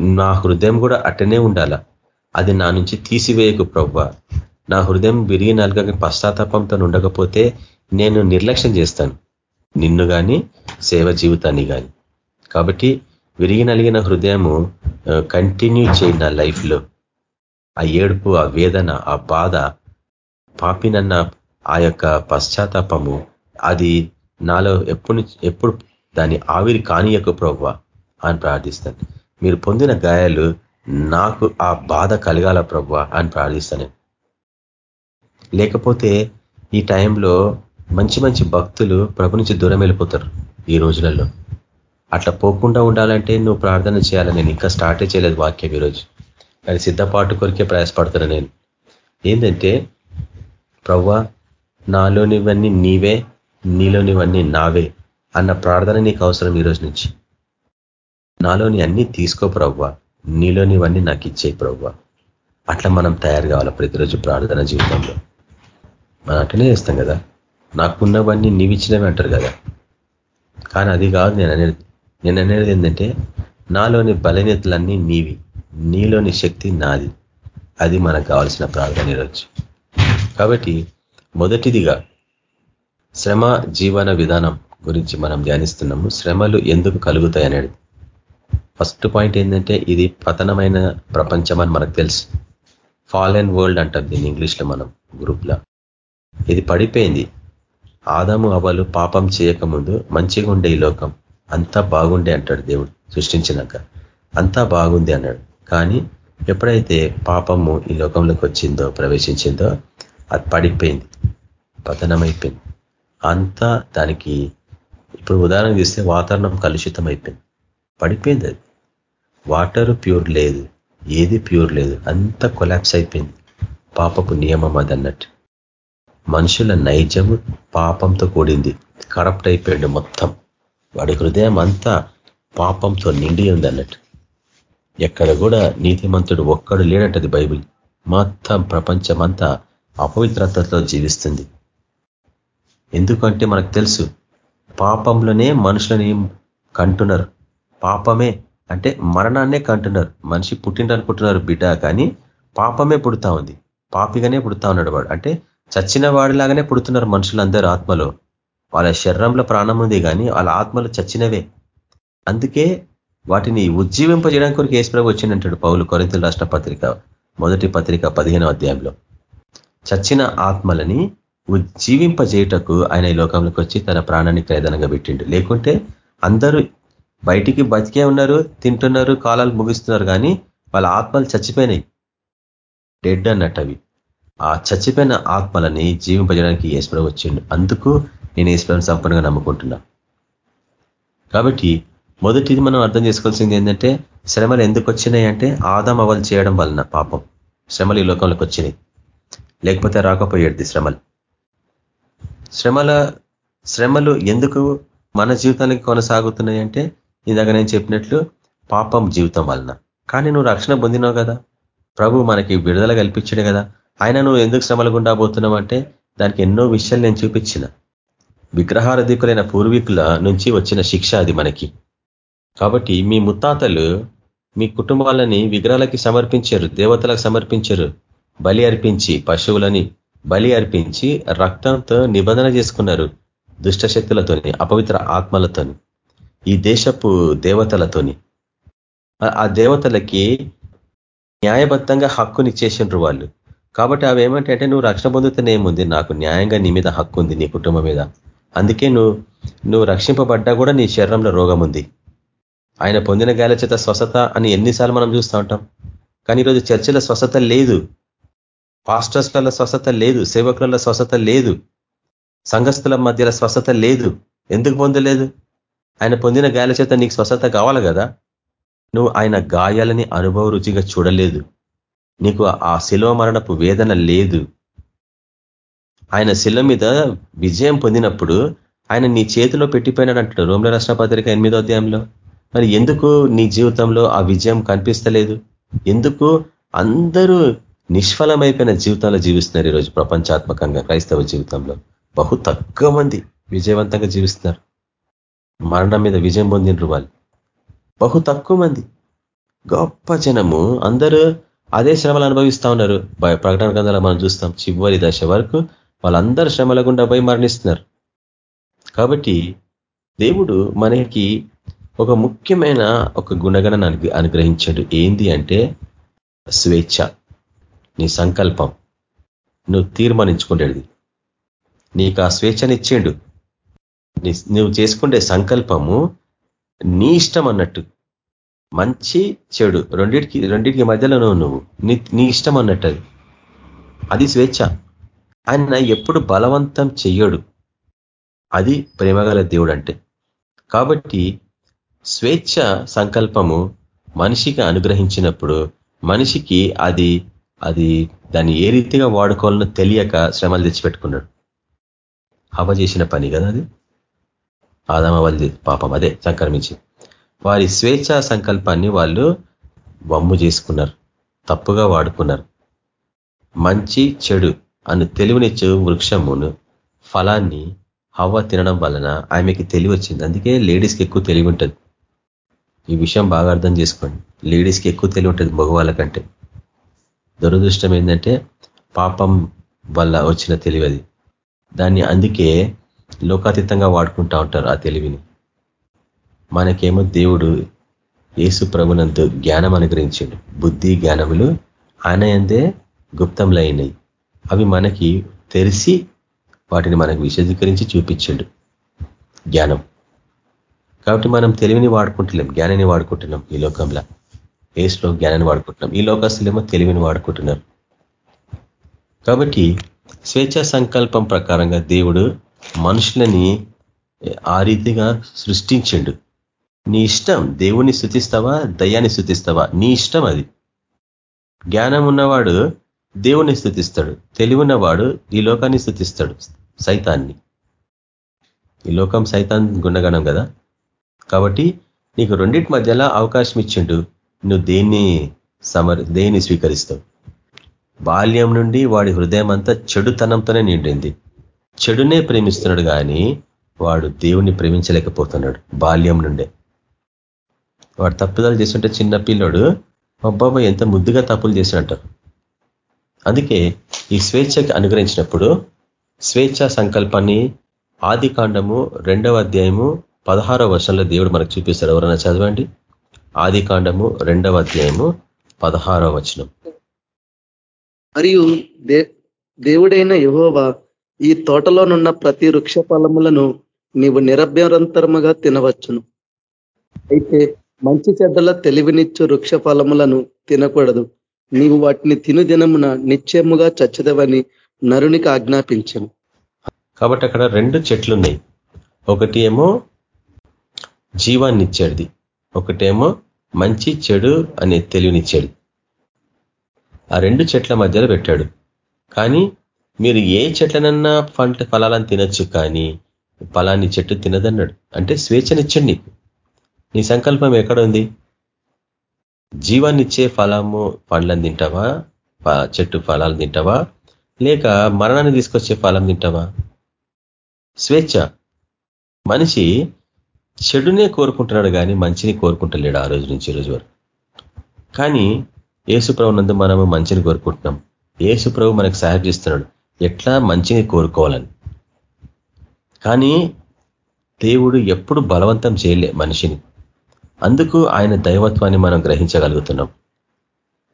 నా హృదయం కూడా అట్టనే ఉండాలా? అది నా నుంచి తీసివేయకు ప్రవ్వ. నా హృదయం విరిగి నలగక పశ్చాత్తాపంతో ఉండకపోతే నేను నిర్లక్ష్యం చేస్తాను. నిన్ను కానీ సేవ జీవితాన్ని కానీ కాబట్టి విరిగి నలిగిన హృదయము కంటిన్యూ చేయి నా లైఫ్లో. ఆ ఏడుపు ఆ వేదన ఆ బాధ పాపినన్న ఆ యొక్క పశ్చాత్తాపము అది నాలో ఎప్పుడు ఎప్పుడు దాని ఆవిరి కానీయకు ప్రవ్వ అని ప్రార్థిస్తాను. మీరు పొందిన గాయాలు నాకు ఆ బాధ కలగాల ప్రభు అని ప్రార్థిస్తాను. లేకపోతే ఈ టైంలో మంచి మంచి భక్తులు ప్రభు నుంచి దూరం వెళ్ళిపోతారు ఈ రోజులలో. అట్లా పోకుండా ఉండాలంటే నువ్వు ప్రార్థన చేయాలని నేను ఇంకా స్టార్టే చేయలేదు వాక్యం ఈరోజు. కానీ సిద్ధపాటు కొరికే ప్రయాసపడుతున్నా నేను. ఏంటంటే ప్రవ్వా నాలోనివన్నీ నీవే నీలోనివన్నీ నావే అన్న ప్రార్థన నీకు అవసరం ఈరోజు నుంచి. నాలోని అన్ని తీసుకో ప్రవ్వా. నీలోనివన్నీ నాకు ఇచ్చే ప్రభు అట్లా మనం తయారు కావాలి ప్రతిరోజు ప్రార్థన జీవితంలో? మనం అట్లనే చేస్తాం కదా. నాకున్నవన్నీ నీవిచ్చినవి అంటారు కదా. కానీ అది కాదు నేను అనేది నేను అనేది ఏంటంటే నాలోని బలహీనతలన్నీ నీవి. నీలోని శక్తి నాది. అది మనకు కావాల్సిన ప్రార్థన ఈరోజు. కాబట్టి మొదటిదిగా శ్రమ జీవన విధానం గురించి మనం ధ్యానిస్తున్నాము. శ్రమలు ఎందుకు కలుగుతాయి అనేది. ఫస్ట్ పాయింట్ ఏంటంటే ఇది పతనమైన ప్రపంచం అని మనకు తెలుసు. ఫాల్ అండ్ వరల్డ్ అంటాం దీన్ని ఇంగ్లీష్లో మనం గ్రూప్లో. ఇది పడిపోయింది. ఆదాము అవలు పాపం చేయకముందు మంచిగా ఉండే ఈ లోకం. అంతా బాగుండే అంటాడు దేవుడు సృష్టించినాక. అంతా బాగుంది అన్నాడు. కానీ ఎప్పుడైతే పాపము ఈ లోకంలోకి వచ్చిందో ప్రవేశించిందో అది పడిపోయింది. పతనమైపోయింది. అంతా దానికి ఇప్పుడు ఉదాహరణ చూస్తే వాతావరణం కలుషితం అయిపోయింది పడిపోయింది అది. వాటర్ ప్యూర్ లేదు ఏది ప్యూర్ లేదు. అంత కొలాప్స్ అయిపోయింది. పాపపు నియమం అది అన్నట్టు మనుషుల నైజము పాపంతో కూడింది. కరప్ట్ అయిపోయాడు మొత్తం. వాడి హృదయం అంతా పాపంతో నిండి ఉంది అన్నట్టు ఎక్కడ కూడా నీతిమంతుడు ఒక్కడు లేడంటది బైబిల్. మొత్తం ప్రపంచం అంతా అపవిత్రతతో జీవిస్తుంది. ఎందుకంటే మనకు తెలుసు పాపంలోనే మనుషులని కంటున్నారు. పాపమే అంటే మరణాన్నే కంటున్నారు. మనిషి పుట్టిండనుకుంటున్నారు బిడ్డ కానీ పాపమే పుడతా ఉంది. పాపిగానే పుడతా ఉన్నాడు వాడు. అంటే చచ్చిన వాడిలాగానే పుడుతున్నారు మనుషులందరూ ఆత్మలో. వాళ్ళ శరీరంలో ప్రాణం ఉంది కానీ వాళ్ళ ఆత్మలు చచ్చినవే. అందుకే వాటిని ఉజ్జీవింపజేయడానికి కొరకు ఏసుప్రభు వచ్చిందంటాడు పౌలు కొరింతలు రాష్ట్ర పత్రిక మొదటి పత్రిక పదిహేనో అధ్యాయంలో. చచ్చిన ఆత్మలని ఉజ్జీవింపజేయటకు ఆయన ఈ లోకంలోకి వచ్చి తన ప్రాణాన్ని క్రయదనంగా పెట్టిండు. లేకుంటే అందరూ బయటికి బతికే ఉన్నారు తింటున్నారు కాలాలు ముగిస్తున్నారు కానీ వాళ్ళ ఆత్మలు చచ్చిపోయినాయి. డెడ్ అన్నట్టు అవి. ఆ చచ్చిపోయిన ఆత్మలని జీవింపజేయడానికి ఈశ్వరం వచ్చిండు. అందుకు నేను ఈశ్వరం సంపూర్ణంగా నమ్ముకుంటున్నా. కాబట్టి మొదటిది మనం అర్థం చేసుకోవాల్సింది ఏంటంటే శ్రమలు ఎందుకు వచ్చినాయి అంటే ఆదాం అవలు చేయడం వలన పాపం. శ్రమలు ఈ లోకంలోకి వచ్చినాయి. లేకపోతే రాకపోయేది శ్రమలు. శ్రమల శ్రమలు ఎందుకు మన జీవితానికి కొనసాగుతున్నాయి అంటే ఇందాక నేను చెప్పినట్లు పాపం జీవితం వలన. కానీ నువ్వు రక్షణ పొందినావు కదా. ప్రభు మనకి విడుదల కల్పించాడు కదా. ఆయన నువ్వు ఎందుకు శ్రమలు గుండా పోతున్నావు అంటే దానికి ఎన్నో విషయాలు నేను చూపించిన. విగ్రహారధికులైన పూర్వీకుల నుంచి వచ్చిన శిక్ష అది మనకి. కాబట్టి మీ ముత్తాతలు మీ కుటుంబాలని విగ్రహాలకి సమర్పించారు దేవతలకు సమర్పించారు. బలి అర్పించి పశువులని బలి అర్పించి రక్తంతో నిబంధన చేసుకున్నారు దుష్టశక్తులతోని అపవిత్ర ఆత్మలతోని. ఈ దేశపు దేవతలతోని. ఆ దేవతలకి న్యాయబద్ధంగా హక్కుని ఇచ్చేసిండ్రు వాళ్ళు. కాబట్టి అవి ఏమంటే నువ్వు రక్షణ పొందుతూనే ఉంది నాకు న్యాయంగా నీ మీద హక్కు ఉంది నీ కుటుంబం మీద. అందుకే నువ్వు నువ్వు రక్షింపబడ్డా కూడా నీ శరీరంలో రోగం ఉంది ఆయన పొందిన గాయల చేత స్వస్థత అని ఎన్నిసార్లు మనం చూస్తూ ఉంటాం. కానీ ఈరోజు చర్చల స్వస్థత లేదు. పాస్టర్స్ల స్వస్థత లేదు. సేవకుల స్వస్థత లేదు. సంఘస్థుల మధ్యలో స్వస్థత లేదు. ఎందుకు పొందలేదు? ఆయన పొందిన గాయాల చేత నీకు స్వస్థత కావాలి కదా? నువ్వు ఆయన గాయాలని అనుభవ రుచిగా చూడలేదు. నీకు ఆ శిలో మరణపు వేదన లేదు. ఆయన శిల మీద విజయం పొందినప్పుడు ఆయన నీ చేతిలో పెట్టిపోయినాడు అంటాడు రోమ్ల రాష్ట్ర పత్రిక ఎనిమిదో అధ్యాయంలో. మరి ఎందుకు నీ జీవితంలో ఆ విజయం కనిపిస్తలేదు? ఎందుకు అందరూ నిష్ఫలమైపోయిన జీవితాలు జీవిస్తున్నారు ఈరోజు ప్రపంచాత్మకంగా క్రైస్తవ జీవితంలో? బహు తక్కువ మంది విజయవంతంగా జీవిస్తున్నారు. మరణం మీద విజయం పొందినరు వాళ్ళు. బహు తక్కువ మంది. గొప్ప జనము. అందరూ అదే శ్రమలు అనుభవిస్తూ ఉన్నారు. ప్రకటన గ్రంథాలు మనం చూస్తాం చివరి దశ వరకు వాళ్ళందరూ శ్రమల గుండా పోయి మరణిస్తున్నారు. కాబట్టి దేవుడు మనకి ఒక ముఖ్యమైన ఒక గుణగణను అనుగ్రహించాడు. ఏంది అంటే స్వేచ్ఛ. నీ సంకల్పం. నువ్వు తీర్మానించుకుంటాడు నీకు ఆ స్వేచ్ఛనిచ్చిండు నువ్వు చేసుకుంటే సంకల్పము నీ ఇష్టం అన్నట్టు. మంచి చెడు రెండింటికి రెండింటికి మధ్యలో నువ్వు నీ నీ ఇష్టం అన్నట్టు అది. అది స్వేచ్ఛ. ఆయన ఎప్పుడు బలవంతం చెయ్యడు. అది ప్రేమగల దేవుడు అంటే కాబట్టి స్వేచ్ఛ సంకల్పము మనిషికి అనుగ్రహించినప్పుడు మనిషికి అది అది దాన్ని ఏ రీతిగా వాడుకోవాలనో తెలియక శ్రమలు తెచ్చిపెట్టుకున్నాడు. హవ చేసిన పని కదా అది? ఆదామ పాపం అదే సంక్రమించి. వారి స్వేచ్ఛా సంకల్పాన్ని వాళ్ళు వమ్ము చేసుకున్నారు. తప్పుగా వాడుకున్నారు. మంచి చెడు అని తెలివినిచ్చే వృక్షమును ఫలాన్ని హవ్వ తినడం వలన ఆమెకి తెలివి వచ్చింది. అందుకే లేడీస్కి ఎక్కువ తెలివి ఉంటుంది. ఈ విషయం బాగా అర్థం చేసుకోండి. లేడీస్కి ఎక్కువ తెలివి ఉంటుంది మగవాళ్ళ కంటే. దురదృష్టం ఏంటంటే పాపం వల్ల వచ్చిన తెలివి అది. దాన్ని అందుకే లోకాతీతంగా వాడుకుంటా ఉంటారు ఆ తెలివిని. మనకేమో దేవుడు యేసు ప్రభునందు జ్ఞానం అనుగ్రహించాడు. బుద్ధి జ్ఞానములు ఆయన అందే గుప్తంలో అవి మనకి తెరిసి వాటిని మనకు విశదీకరించి చూపించిండు జ్ఞానం. కాబట్టి మనం తెలివిని వాడుకుంటలేం జ్ఞానాన్ని వాడుకుంటున్నాం ఈ లోకంలో. ఏసులో జ్ఞానాన్ని వాడుకుంటున్నాం. ఈ లోకస్తులేమో తెలివిని వాడుకుంటున్నారు. కాబట్టి స్వేచ్ఛా సంకల్పం ప్రకారంగా దేవుడు మనుషులని ఆ రీతిగా సృష్టించిండు. నీ ఇష్టం దేవుణ్ణి శృతిస్తావా దయ్యాన్ని శృతిస్తావా నీ ఇష్టం అది. జ్ఞానం ఉన్నవాడు దేవుణ్ణి స్థుతిస్తాడు తెలివి ఉన్నవాడు ఈ లోకాన్ని స్థుతిస్తాడు సైతాన్ని. ఈ లోకం సైతాన్ గుణగణం కదా? కాబట్టి నీకు రెండింటి మధ్యలో అవకాశం ఇచ్చిండు. నువ్వు దేన్ని సమర్ దేన్ని స్వీకరిస్తావు? బాల్యం నుండి వాడి హృదయం అంతా చెడుతనంతోనే నిండింది. చెడునే ప్రేమిస్తున్నాడు కానీ వాడు దేవుణ్ణి ప్రేమించలేకపోతున్నాడు బాల్యం నుండే. వాడు తప్పుదాలు చేస్తుంటే చిన్న పిల్లడు అబ్బాబా ఎంత ముద్దుగా తప్పులు చేసినట్టారు అందుకే ఈ స్వేచ్ఛకి అనుగ్రహించినప్పుడు స్వేచ్ఛ సంకల్పాన్ని ఆది కాండము రెండవ అధ్యాయము పదహారవ వర్షంలో దేవుడు మనకు చూపిస్తాడు. ఎవరైనా చదవండి? ఆది కాండము రెండవ అధ్యాయము పదహారవ వచనం. మరియు దేవుడైన యహోవా ఈ తోటలోనున్న ప్రతి వృక్ష ఫలములను నీవు నిరభ్యరంతరముగా తినవచ్చును. అయితే మంచి చెడ్డల తెలివినిచ్చు వృక్ష ఫలములను తినకూడదు. నీవు వాటిని తిను దినమున నిశ్చయముగా చచ్చదవని నరునికి ఆజ్ఞాపించను. కాబట్టి అక్కడ రెండు చెట్లు ఉన్నాయి ఒకటి ఏమో జీవాన్ని ఇచ్చేది ఒకటేమో మంచి చెడు అనే తెలివినిచ్చేది. ఆ రెండు చెట్ల మధ్యలో పెట్టాడు. కానీ మీరు ఏ చెట్లనన్నా పంట ఫలాలను తినొచ్చు కానీ ఫలాన్ని చెట్టు తినదన్నాడు. అంటే స్వేచ్ఛనిచ్చండి నీకు. నీ సంకల్పం ఎక్కడ ఉంది? జీవాన్నిచ్చే ఫలము పండ్లను తింటావా? చెట్టు ఫలాలు తింటావా? లేక మరణాన్ని తీసుకొచ్చే ఫలం తింటావా? స్వేచ్ఛ. మనిషి చెడునే కోరుకుంటున్నాడు కానీ మంచిని కోరుకుంటలేడు ఆ రోజు నుంచి రోజు వరకు. కానీ ఏసుప్రభు నందు మనము మంచిని కోరుకుంటున్నాం. ఏసుప్రభు మనకు సహాయం చేస్తున్నాడు. ఎట్లా మంచిని కోరుకోవాలని. కానీ దేవుడు ఎప్పుడు బలవంతం చేయలే మనిషిని. అందుకు ఆయన దైవత్వాన్ని మనం గ్రహించగలుగుతున్నాం.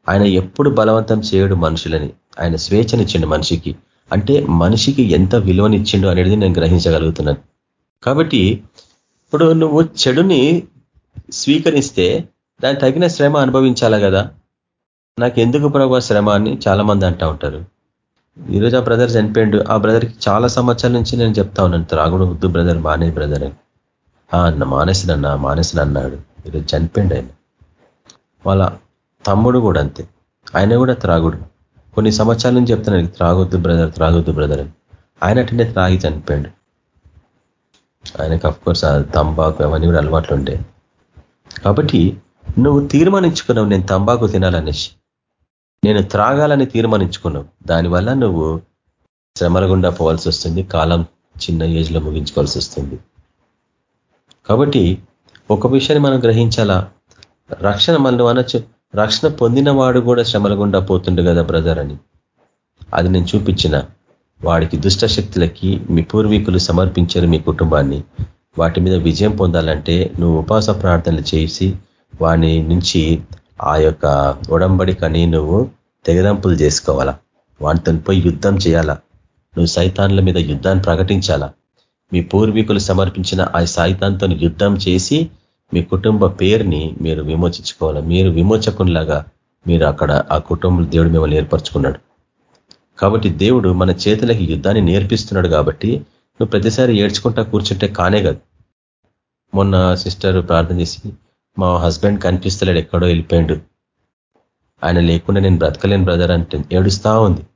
ఆయన ఎప్పుడు బలవంతం చేయడు మనుషులని. ఆయన స్వేచ్ఛనిచ్చిండు మనిషికి. అంటే మనిషికి ఎంత విలువనిచ్చిండు అనేది నేను గ్రహించగలుగుతున్నాను. కాబట్టి ఇప్పుడు నువ్వు చెడుని స్వీకరిస్తే దాని తగిన శ్రమ అనుభవించాలా కదా. నాకు ఎందుకు ప్రభావ శ్రమ అని చాలా మంది ఉంటారు. ఈరోజు ఆ బ్రదర్ చనిపోయిండు. ఆ బ్రదర్కి చాలా సంవత్సరాల నుంచి నేను చెప్తా ఉన్నాను. త్రాగుడు వద్దు బ్రదర్ మానే బ్రదర్ అని. అన్న మానేసినన్నా మానేసిన అన్నాడు. ఈరోజు చనిపోయిండు ఆయన. వాళ్ళ తమ్ముడు కూడా అంతే. ఆయన కూడా త్రాగుడు. కొన్ని సంవత్సరాల నుంచి చెప్తున్నాడు త్రాగొద్దు బ్రదర్ త్రాగొద్దు బ్రదర్ అని. ఆయన అటెండే త్రాగి చనిపోయాడు. ఆయనకు కోర్స్ తంబాకు అవన్నీ కూడా అలవాట్లు ఉండే. కాబట్టి నువ్వు తీర్మానించుకున్నావు నేను తంబాకు తినాలనేసి. నేను త్రాగాలని తీర్మానించుకున్నావు. దానివల్ల నువ్వు శ్రమల గుండా పోవాల్సి వస్తుంది. కాలం చిన్న ఏజ్లో ముగించుకోవాల్సి వస్తుంది. కాబట్టి ఒక విషయాన్ని మనం గ్రహించాలా? రక్షణ మనం అనొచ్చు. రక్షణ పొందిన వాడు కూడా శ్రమల గుండా పోతుండు కదా బ్రదర్ అని. అది నేను చూపించిన. వాడికి దుష్ట శక్తులకి మీ పూర్వీకులు సమర్పించారు మీ కుటుంబాన్ని. వాటి మీద విజయం పొందాలంటే నువ్వు ఉపాస ప్రార్థనలు చేసి వాని నుంచి ఆ యొక్క ఉడంబడికని నువ్వు తెగదంపులు చేసుకోవాలా? వాటితో పోయి యుద్ధం చేయాలా? నువ్వు సైతాన్ల మీద యుద్ధాన్ని ప్రకటించాలా? మీ పూర్వీకులు సమర్పించిన ఆ సాయితాంతో యుద్ధం చేసి మీ కుటుంబ పేరుని మీరు విమోచించుకోవాలి? మీరు విమోచకునిలాగా మీరు అక్కడ ఆ కుటుంబం దేవుడు మిమ్మల్ని ఏర్పరచుకున్నాడు. కాబట్టి దేవుడు మన చేతులకి యుద్ధాన్ని నేర్పిస్తున్నాడు కాబట్టి నువ్వు ప్రతిసారి ఏడ్చుకుంటా కూర్చుంటే కానే కాదు. మొన్న సిస్టర్ ప్రార్థన చేసి మా హస్బెండ్ కనిపిస్తలేడు ఎక్కడో వెళ్ళిపోయాడు. ఆయన లేకుండా నేను బ్రతకలేను బ్రదర్ అంటే ఏడుస్తా ఉంది.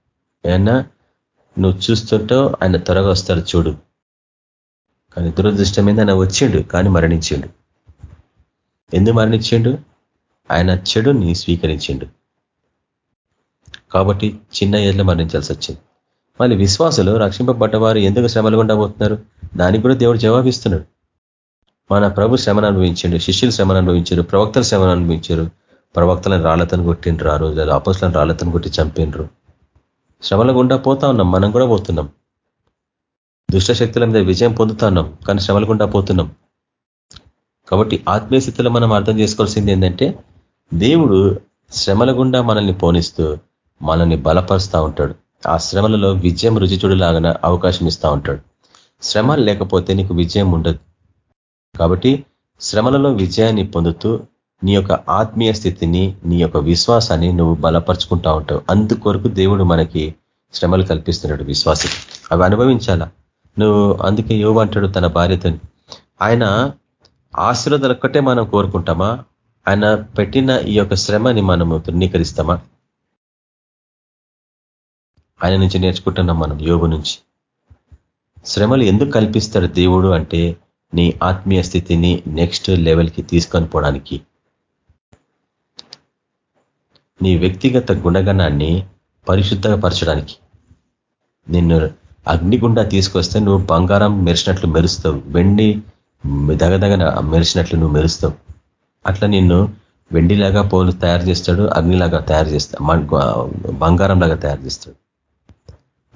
ఏమన్నా నువ్వు చూస్తుంటో ఆయన త్వరగా వస్తాడు చూడు. కానీ దురదృష్టం మీద ఆయన వచ్చిండు కానీ మరణించిండు. ఎందుకు మరణించిండు? ఆయన చెడుని స్వీకరించిండు. కాబట్టి చిన్న ఏజ్లో మరణించాల్సి వచ్చింది. మళ్ళీ విశ్వాసులు రక్షింపబడ్డవారు ఎందుకు శ్రమలు గుండా పోతున్నారు? దానికి కూడా దేవుడు జవాబిస్తున్నాడు. మన ప్రభు శ్రమను అనుభవించిండు శిష్యులు శ్రమను అనుభవించారు ప్రవక్తలు శ్రమను అనుభవించారు ప్రవక్తలను రాళ్ళతను కొట్టిండ్రు ఆ రోజు అపోస్లను రాళ్ళతను కొట్టి చంపిండ్రు. శ్రమల గుండా పోతా ఉన్నాం మనం కూడా పోతున్నాం. దుష్ట శక్తుల మీద విజయం పొందుతా ఉన్నాం కానీ శ్రమల గుండా పోతున్నాం. కాబట్టి ఆత్మీయ స్థితిలో మనం అర్థం చేసుకోవాల్సింది ఏంటంటే దేవుడు శ్రమల గుండా మనల్ని పోనిస్తూ మనల్ని బలపరుస్తూ ఉంటాడు. ఆ శ్రమలలో విజయం రుచి చూడలాగిన అవకాశం ఇస్తూ ఉంటాడు. శ్రమ లేకపోతే నీకు విజయం ఉండదు. కాబట్టి శ్రమలలో విజయాన్ని పొందుతూ నీ యొక్క ఆత్మీయ స్థితిని నీ యొక్క విశ్వాసాన్ని నువ్వు బలపరుచుకుంటా ఉంటావు. అందుకొరకు దేవుడు మనకి శ్రమలు కల్పిస్తున్నాడు విశ్వాసం. అవి అనుభవించాలా? నువ్వు అందుకే యోగంటాడు తన భార్యతో ఆయన ఆశీర్వాదాలు ఒక్కటే మనం కోరుకుంటామా? ఆయన పెట్టిన ఈ యొక్క శ్రమని మనము తృణీకరిస్తామా? ఆయన నుంచి నేర్చుకుంటున్నాం మనం యోగు నుంచి. శ్రమలు ఎందుకు కల్పిస్తాడు దేవుడు అంటే నీ ఆత్మీయ స్థితిని నెక్స్ట్ లెవెల్కి తీసుకొని పోవడానికి. నీ వ్యక్తిగత గుణగణాన్ని పరిశుద్ధపరచడానికి. నిన్ను అగ్నిగుండా తీసుకొస్తే నువ్వు బంగారం మెరిసినట్లు మెరుస్తావు. వెండి దగదగన మెరిసినట్లు నువ్వు మెరుస్తావు. అట్లా నిన్ను వెండిలాగా పోలు తయారు చేస్తాడు అగ్నిలాగా తయారు చేస్తాడు బంగారంలాగా తయారు చేస్తాడు.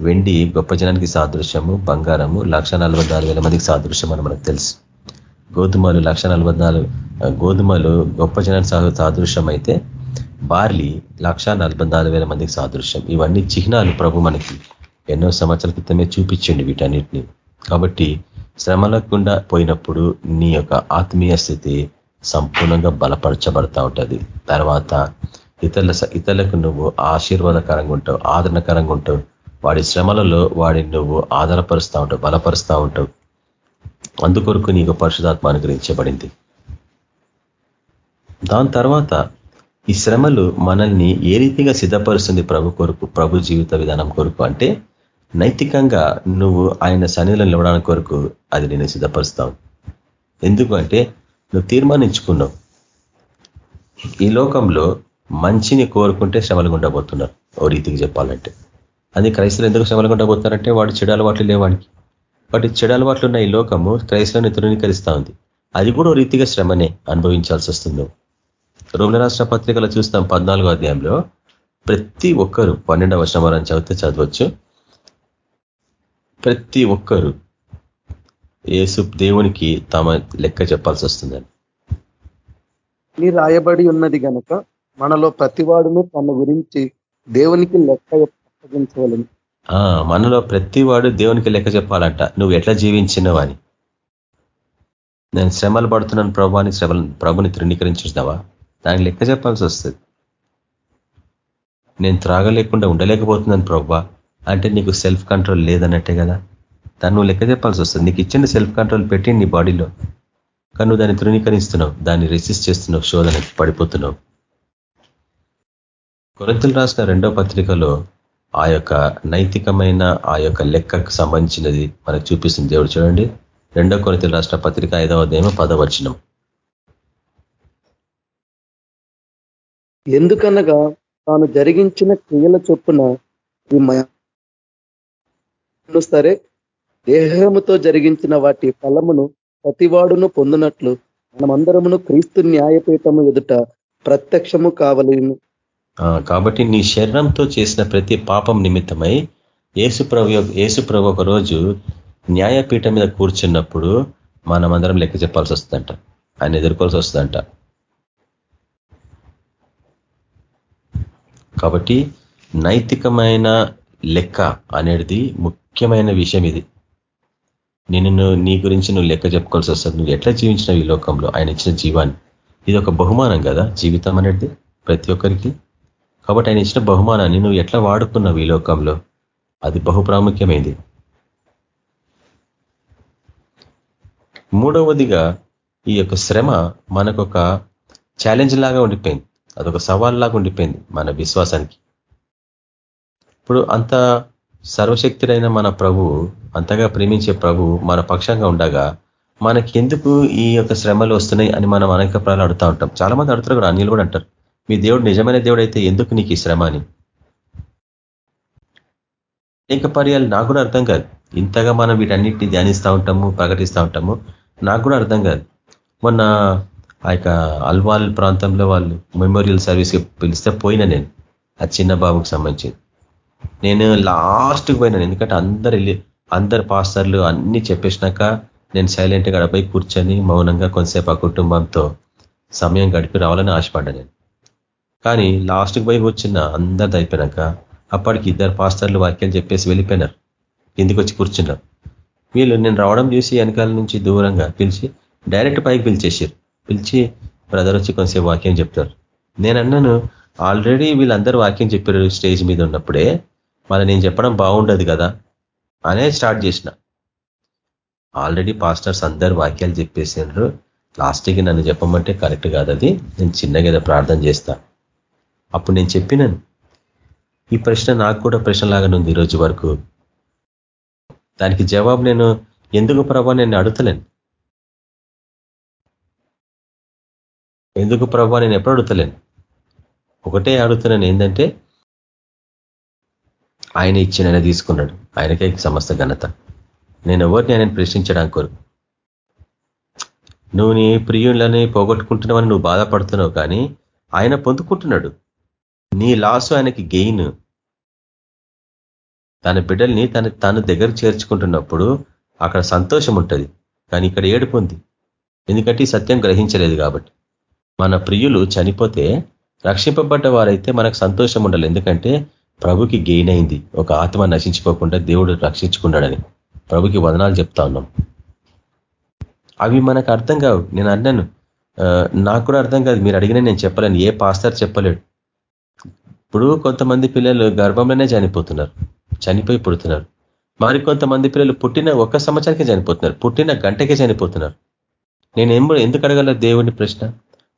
వెండి గొప్ప జనానికి సాదృశ్యము బంగారము లక్ష మందికి సాదృశ్యం అని మనకు తెలుసు. గోధుమలు లక్ష గోధుమలు గొప్ప జనానికి సాదృశ్యం అయితే బార్లీ లక్ష మందికి సాదృశ్యం. ఇవన్నీ చిహ్నాలు ప్రభు మనకి ఎన్నో సంవత్సరాల క్రితమే చూపించండి వీటన్నిటిని. కాబట్టి శ్రమలకుండా పోయినప్పుడు నీ యొక్క ఆత్మీయ స్థితి సంపూర్ణంగా బలపరచబడతా ఉంటుంది. తర్వాత ఇతరుల ఇతరులకు నువ్వు ఆశీర్వాదకరంగా ఉంటావు ఆదరణకరంగా ఉంటావు. వాడి శ్రమలలో వాడిని నువ్వు ఆధారపరుస్తూ ఉంటావు బలపరుస్తూ ఉంటావు అందుకొరకు నీకు పరిశుధాత్మ అనుగ్రహించబడింది. దాని తర్వాత ఈ శ్రమలు మనల్ని ఏ రీతిగా సిద్ధపరుస్తుంది ప్రభు కొరకు ప్రభు జీవిత విధానం కొరకు అంటే నైతికంగా నువ్వు ఆయన సన్నిధిలో నిలవడానికి కొరకు అది నేను సిద్ధపరుస్తావు. ఎందుకు అంటే నువ్వు తీర్మానించుకున్నావు. ఈ లోకంలో మంచిని కోరుకుంటే శ్రమలు ఉండబోతున్నారు ఓ రీతికి చెప్పాలంటే. అది క్రైస్తవులు ఎందుకు శ్రమలు ఉండబోతున్నారంటే వాడు చెడు అలవాట్లు లేవాడికి వాటి చెడు అలవాట్లు ఉన్న ఈ లోకము క్రైస్తవుని తృణీకరిస్తూ ఉంది అది కూడా ఓ రీతిగా శ్రమనే అనుభవించాల్సి వస్తుంది. రోమిల రాష్ట్ర పత్రికలో చూస్తాం పద్నాలుగో అధ్యాయంలో. ప్రతి ఒక్కరు పన్నెండవ శ్రమరాన్ని చదివితే చదవచ్చు. ప్రతి ఒక్కరు ఏసు దేవునికి తమ లెక్క చెప్పాల్సి వస్తుందని నీ రాయబడి ఉన్నది కనుక మనలో ప్రతివాడును తన గురించి దేవునికి లెక్క అప్పగించవలను మనలో ప్రతివాడు దేవునికి లెక్క చెప్పాలంట. నువ్వు ఎట్లా జీవించినవు అని. నేను శ్రమలు పడుతున్నాను ప్రభాని శ్రమలు ప్రభుని తృణీకరించున్నావా దానికి లెక్క చెప్పాల్సి వస్తుంది. నేను త్రాగలేకుండా ఉండలేకపోతున్నాను ప్రభా అంటే నీకు సెల్ఫ్ కంట్రోల్ లేదన్నట్టే కదా. దాన్ని నువ్వు లెక్క చెప్పాల్సి వస్తుంది. నీకు ఇచ్చిన సెల్ఫ్ కంట్రోల్ పెట్టి నీ బాడీలో. కానీ నువ్వు దాన్ని తృణీకరిస్తున్నావు. దాన్ని రెసిస్ట్ చేస్తున్నావు. శోధనకి పడిపోతున్నావు. కొరంతులు రాసిన రెండో పత్రికలో ఆ యొక్క నైతికమైన ఆ యొక్క లెక్కకు సంబంధించినది మనకు చూపిస్తుంది దేవుడు. చూడండి. రెండో కొరత రాష్ట్ర పత్రిక ఐదవ అధ్యాయం పదవచనం ఎందుకనగా తాను జరిగించిన క్రియల చొప్పున సరే దేహముతో జరిగించిన వాటి ఫలమును ప్రతివాడును పొందినట్లు మనమందరమును క్రీస్తు న్యాయపీఠము ఎదుట ప్రత్యక్షము కావలేను. కాబట్టి నీ శరీరంతో చేసిన ప్రతి పాపం నిమిత్తమై ఏసుప్రభు ఏసుప్రభు ఒక రోజు న్యాయపీఠం మీద కూర్చున్నప్పుడు మనమందరం లెక్క చెప్పాల్సి వస్తుందంట. ఆయన ఎదుర్కోవాల్సి వస్తుందంట. కాబట్టి నైతికమైన లెక్క అనేది ముఖ్యమైన విషయం ఇది. నేను నీ గురించి నువ్వు లెక్క చెప్పుకోవాల్సి వస్తుంది. నువ్వు ఎట్లా జీవించినావు ఈ లోకంలో? ఆయన ఇచ్చిన జీవాన్ని. ఇది ఒక బహుమానం కదా జీవితం అనేది ప్రతి ఒక్కరికి. కాబట్టి ఆయన ఇచ్చిన బహుమానాన్ని నువ్వు ఎట్లా వాడుకున్నావు ఈ లోకంలో? అది బహు ప్రాముఖ్యమైంది మూడవదిగా ఈ యొక్క శ్రమ మనకొక ఛాలెంజ్ లాగా ఉండిపోయింది. అదొక సవాల్ లాగా ఉండిపోయింది మన విశ్వాసానికి. ఇప్పుడు అంత సర్వశక్తుడైన మన ప్రభు అంతగా ప్రేమించే ప్రభు మన పక్షంగా ఉండగా మనకి ఎందుకు ఈ యొక్క శ్రమలు వస్తున్నాయి అని మనం అనేక ప్రాలు అడుగుతూ ఉంటాం. చాలా మంది అడుగుతారు కూడా అన్యులు కూడా అంటారు. మీ దేవుడు నిజమైన దేవుడు అయితే ఎందుకు నీకు ఈ శ్రమ అని? ఇంక పర్యాలు నాకు కూడా అర్థం కాదు. ఇంతగా మనం వీటన్నిటిని ధ్యానిస్తూ ఉంటాము ప్రకటిస్తూ ఉంటాము. నాకు కూడా అర్థం కాదు. మొన్న ఆ యొక్క అల్వాల్ ప్రాంతంలో వాళ్ళు మెమోరియల్ సర్వీస్కి పిలిస్తే పోయినా నేను ఆ చిన్న బాబుకి సంబంధించింది. నేను లాస్ట్కి పోయినాను ఎందుకంటే అందరు వెళ్ళి అందరు పాస్టర్లు అన్ని చెప్పేసినాక నేను సైలెంట్గా గడపై కూర్చొని మౌనంగా కొంతసేపు ఆ కుటుంబంతో సమయం గడిపి రావాలని ఆశపడ్డా నేను. కానీ లాస్ట్కి పోయి వచ్చిన అందరిది అయిపోయినాక అప్పటికి ఇద్దరు పాస్టర్లు వాక్యాలు చెప్పేసి వెళ్ళిపోయినారు. కిందికి వచ్చి కూర్చున్నారు. వీళ్ళు నేను రావడం చూసి వెనకాల నుంచి దూరంగా పిలిచి డైరెక్ట్ పైకి పిలిచేసారు పిలిచి బ్రదర్ వచ్చి కొంతసేపు వాక్యం చెప్తారు. నేను అన్నాను ఆల్రెడీ వీళ్ళందరూ వాక్యం చెప్పారు స్టేజ్ మీద ఉన్నప్పుడే. మళ్ళీ నేను చెప్పడం బాగుండదు కదా అనే స్టార్ట్ చేసిన. ఆల్రెడీ పాస్టర్స్ అందరు వాక్యాలు చెప్పేసినారు. లాస్ట్కి నన్ను చెప్పమంటే కరెక్ట్ కాదు అది. నేను చిన్నగా ప్రార్థన చేస్తాను అప్పుడు నేను చెప్పినాను. ఈ ప్రశ్న నాకు కూడా ప్రశ్నలాగానే ఉంది ఈరోజు వరకు. దానికి జవాబు నేను ఎందుకు ప్రభా నేను అడుగుతలేను. ఎందుకు ప్రభా నేను ఎప్పుడు అడుగుతలేను? ఒకటే అడుగుతున్నాను ఏంటంటే ఆయన ఇచ్చిన ఆయన తీసుకున్నాడు. ఆయనకే సమస్త ఘనత. నేను ఎవరిని ఆయన ప్రశ్నించడానికి కోరు? నువ్వు నీ ప్రియులని పోగొట్టుకుంటున్నావని నువ్వు బాధపడుతున్నావు కానీ ఆయన పొందుకుంటున్నాడు. నీ లాస్ ఆయనకి గెయిన్ తన బిడ్డల్ని తన తన దగ్గర చేర్చుకుంటున్నప్పుడు అక్కడ సంతోషం ఉంటుంది. కానీ ఇక్కడ ఏడుపు ఉంది. ఎందుకంటే ఈ సత్యం గ్రహించలేదు కాబట్టి. మన ప్రియులు చనిపోతే రక్షింపబడ్డ వారైతే మనకు సంతోషం ఉండాలి. ఎందుకంటే ప్రభుకి గెయిన్ అయింది. ఒక ఆత్మ నశించిపోకుండా దేవుడు రక్షించుకున్నాడని ప్రభుకి వదనాలు చెప్తా ఉన్నాం. అవి మనకు అర్థం కావు. నేను అన్నాను నాకు కూడా అర్థం కాదు. మీరు అడిగినా నేను చెప్పలేను. ఏ పాస్టర్ చెప్పలేడు. ఇప్పుడు కొంతమంది పిల్లలు గర్భంలోనే చనిపోతున్నారు. చనిపోయి పుడుతున్నారు. మరి కొంతమంది పిల్లలు పుట్టిన ఒక్క సంవత్సరానికి చనిపోతున్నారు. పుట్టిన గంటకే చనిపోతున్నారు. నేను ఎందుకు అడగల దేవుని ప్రశ్న?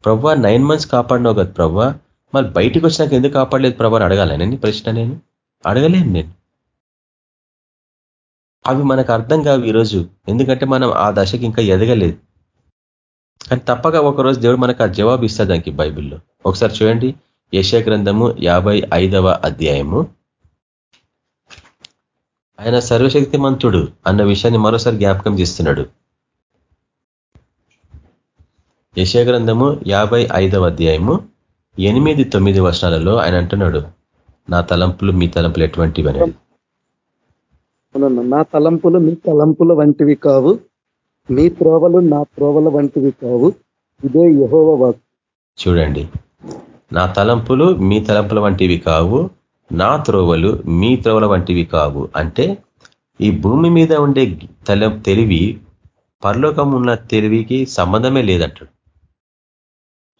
ప్రవ్వా నైన్ మంత్స్ కాపాడినావు కదా ప్రవ్వా. మరి బయటికి వచ్చినాక ఎందుకు కాపాడలేదు ప్రభా అని అడగాలని ప్రశ్న నేను? అడగలేను నేను. అవి మనకు అర్థం కావు ఈరోజు. ఎందుకంటే మనం ఆ దశకి ఇంకా ఎదగలేదు. కానీ తప్పగా ఒకరోజు దేవుడు మనకు ఆ జవాబు ఇస్తాడు దానికి బైబిల్లో. ఒకసారి చూడండి. యశ గ్రంథము యాభై అధ్యాయము. ఆయన సర్వశక్తిమంతుడు అన్న విషయాన్ని మరోసారి జ్ఞాపకం చేస్తున్నాడు. యశగ్రంథము యాభై అధ్యాయము ఎనిమిది తొమ్మిది వర్షాలలో ఆయన అంటున్నాడు నా తలంపులు మీ తలంపులు ఎటువంటివి? అనేది నా తలంపులు మీ తలంపుల వంటివి కావు మీ త్రోవలు నా త్రోవల వంటివి కావు ఇదే యహోవ చూడండి నా తలంపులు మీ తలంపుల వంటివి కావు నా త్రోవలు మీ త్రోవల వంటివి కావు. అంటే ఈ భూమి మీద ఉండే తల తెలివి పరలోకం ఉన్న తెలివికి సంబంధమే లేదంటాడు.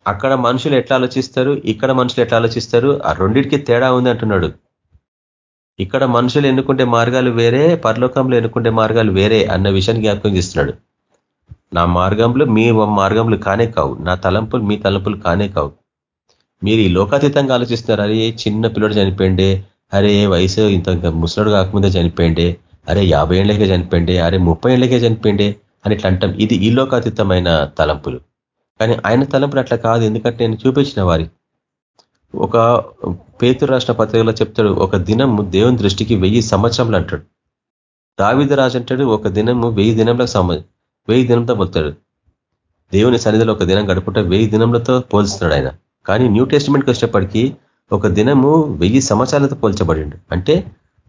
అక్కడ మనుషులు ఎట్లా ఆలోచిస్తారు ఇక్కడ మనుషులు ఎట్లా ఆలోచిస్తారు ఆ రెండింటికి తేడా ఉంది అంటున్నాడు. ఇక్కడ మనుషులు ఎన్నుకుంటే మార్గాలు వేరే పరలోకంలో ఎన్నుకుంటే మార్గాలు వేరే అన్న విషయాన్ని జ్ఞాపకం చేస్తున్నాడు. నా మార్గంలో మీ మార్గంలో కానే కావు నా తలంపులు మీ తలంపులు కానే కావు. మీరు ఈ లోకాతీతంగా ఆలోచిస్తున్నారు అరే చిన్న పిల్లడు చనిపోయిండే అరే వయసు ఇంత ముసలుడు కాకముందే చనిపోయిండే అరే యాభై ఏళ్ళకే చనిపోయిండే అరే ముప్పై ఏళ్ళకే చనిపోయిండే అని ఇట్లా అంటాం. ఇది ఈ లోకాతీతమైన తలంపులు. కానీ ఆయన తలంపులు అట్లా కాదు ఎందుకంటే నేను చూపించిన వారి. ఒక పేతు రాష్ట్ర పత్రికలో చెప్తాడు ఒక దినము దేవుని దృష్టికి వెయ్యి సంవత్సరంలో అంటాడు. దావిదరాజు అంటాడు ఒక దినము వెయ్యి దినంలో వెయ్యి దినంతో పోతాడు దేవుని సన్నిధిలో ఒక దినం గడుపుట వెయ్యి దినములతో పోల్స్తున్నాడు ఆయన. కానీ న్యూ టెస్ట్మెంట్కి వచ్చేప్పటికీ ఒక దినము వెయ్యి సంవత్సరాలతో పోల్చబడిండు. అంటే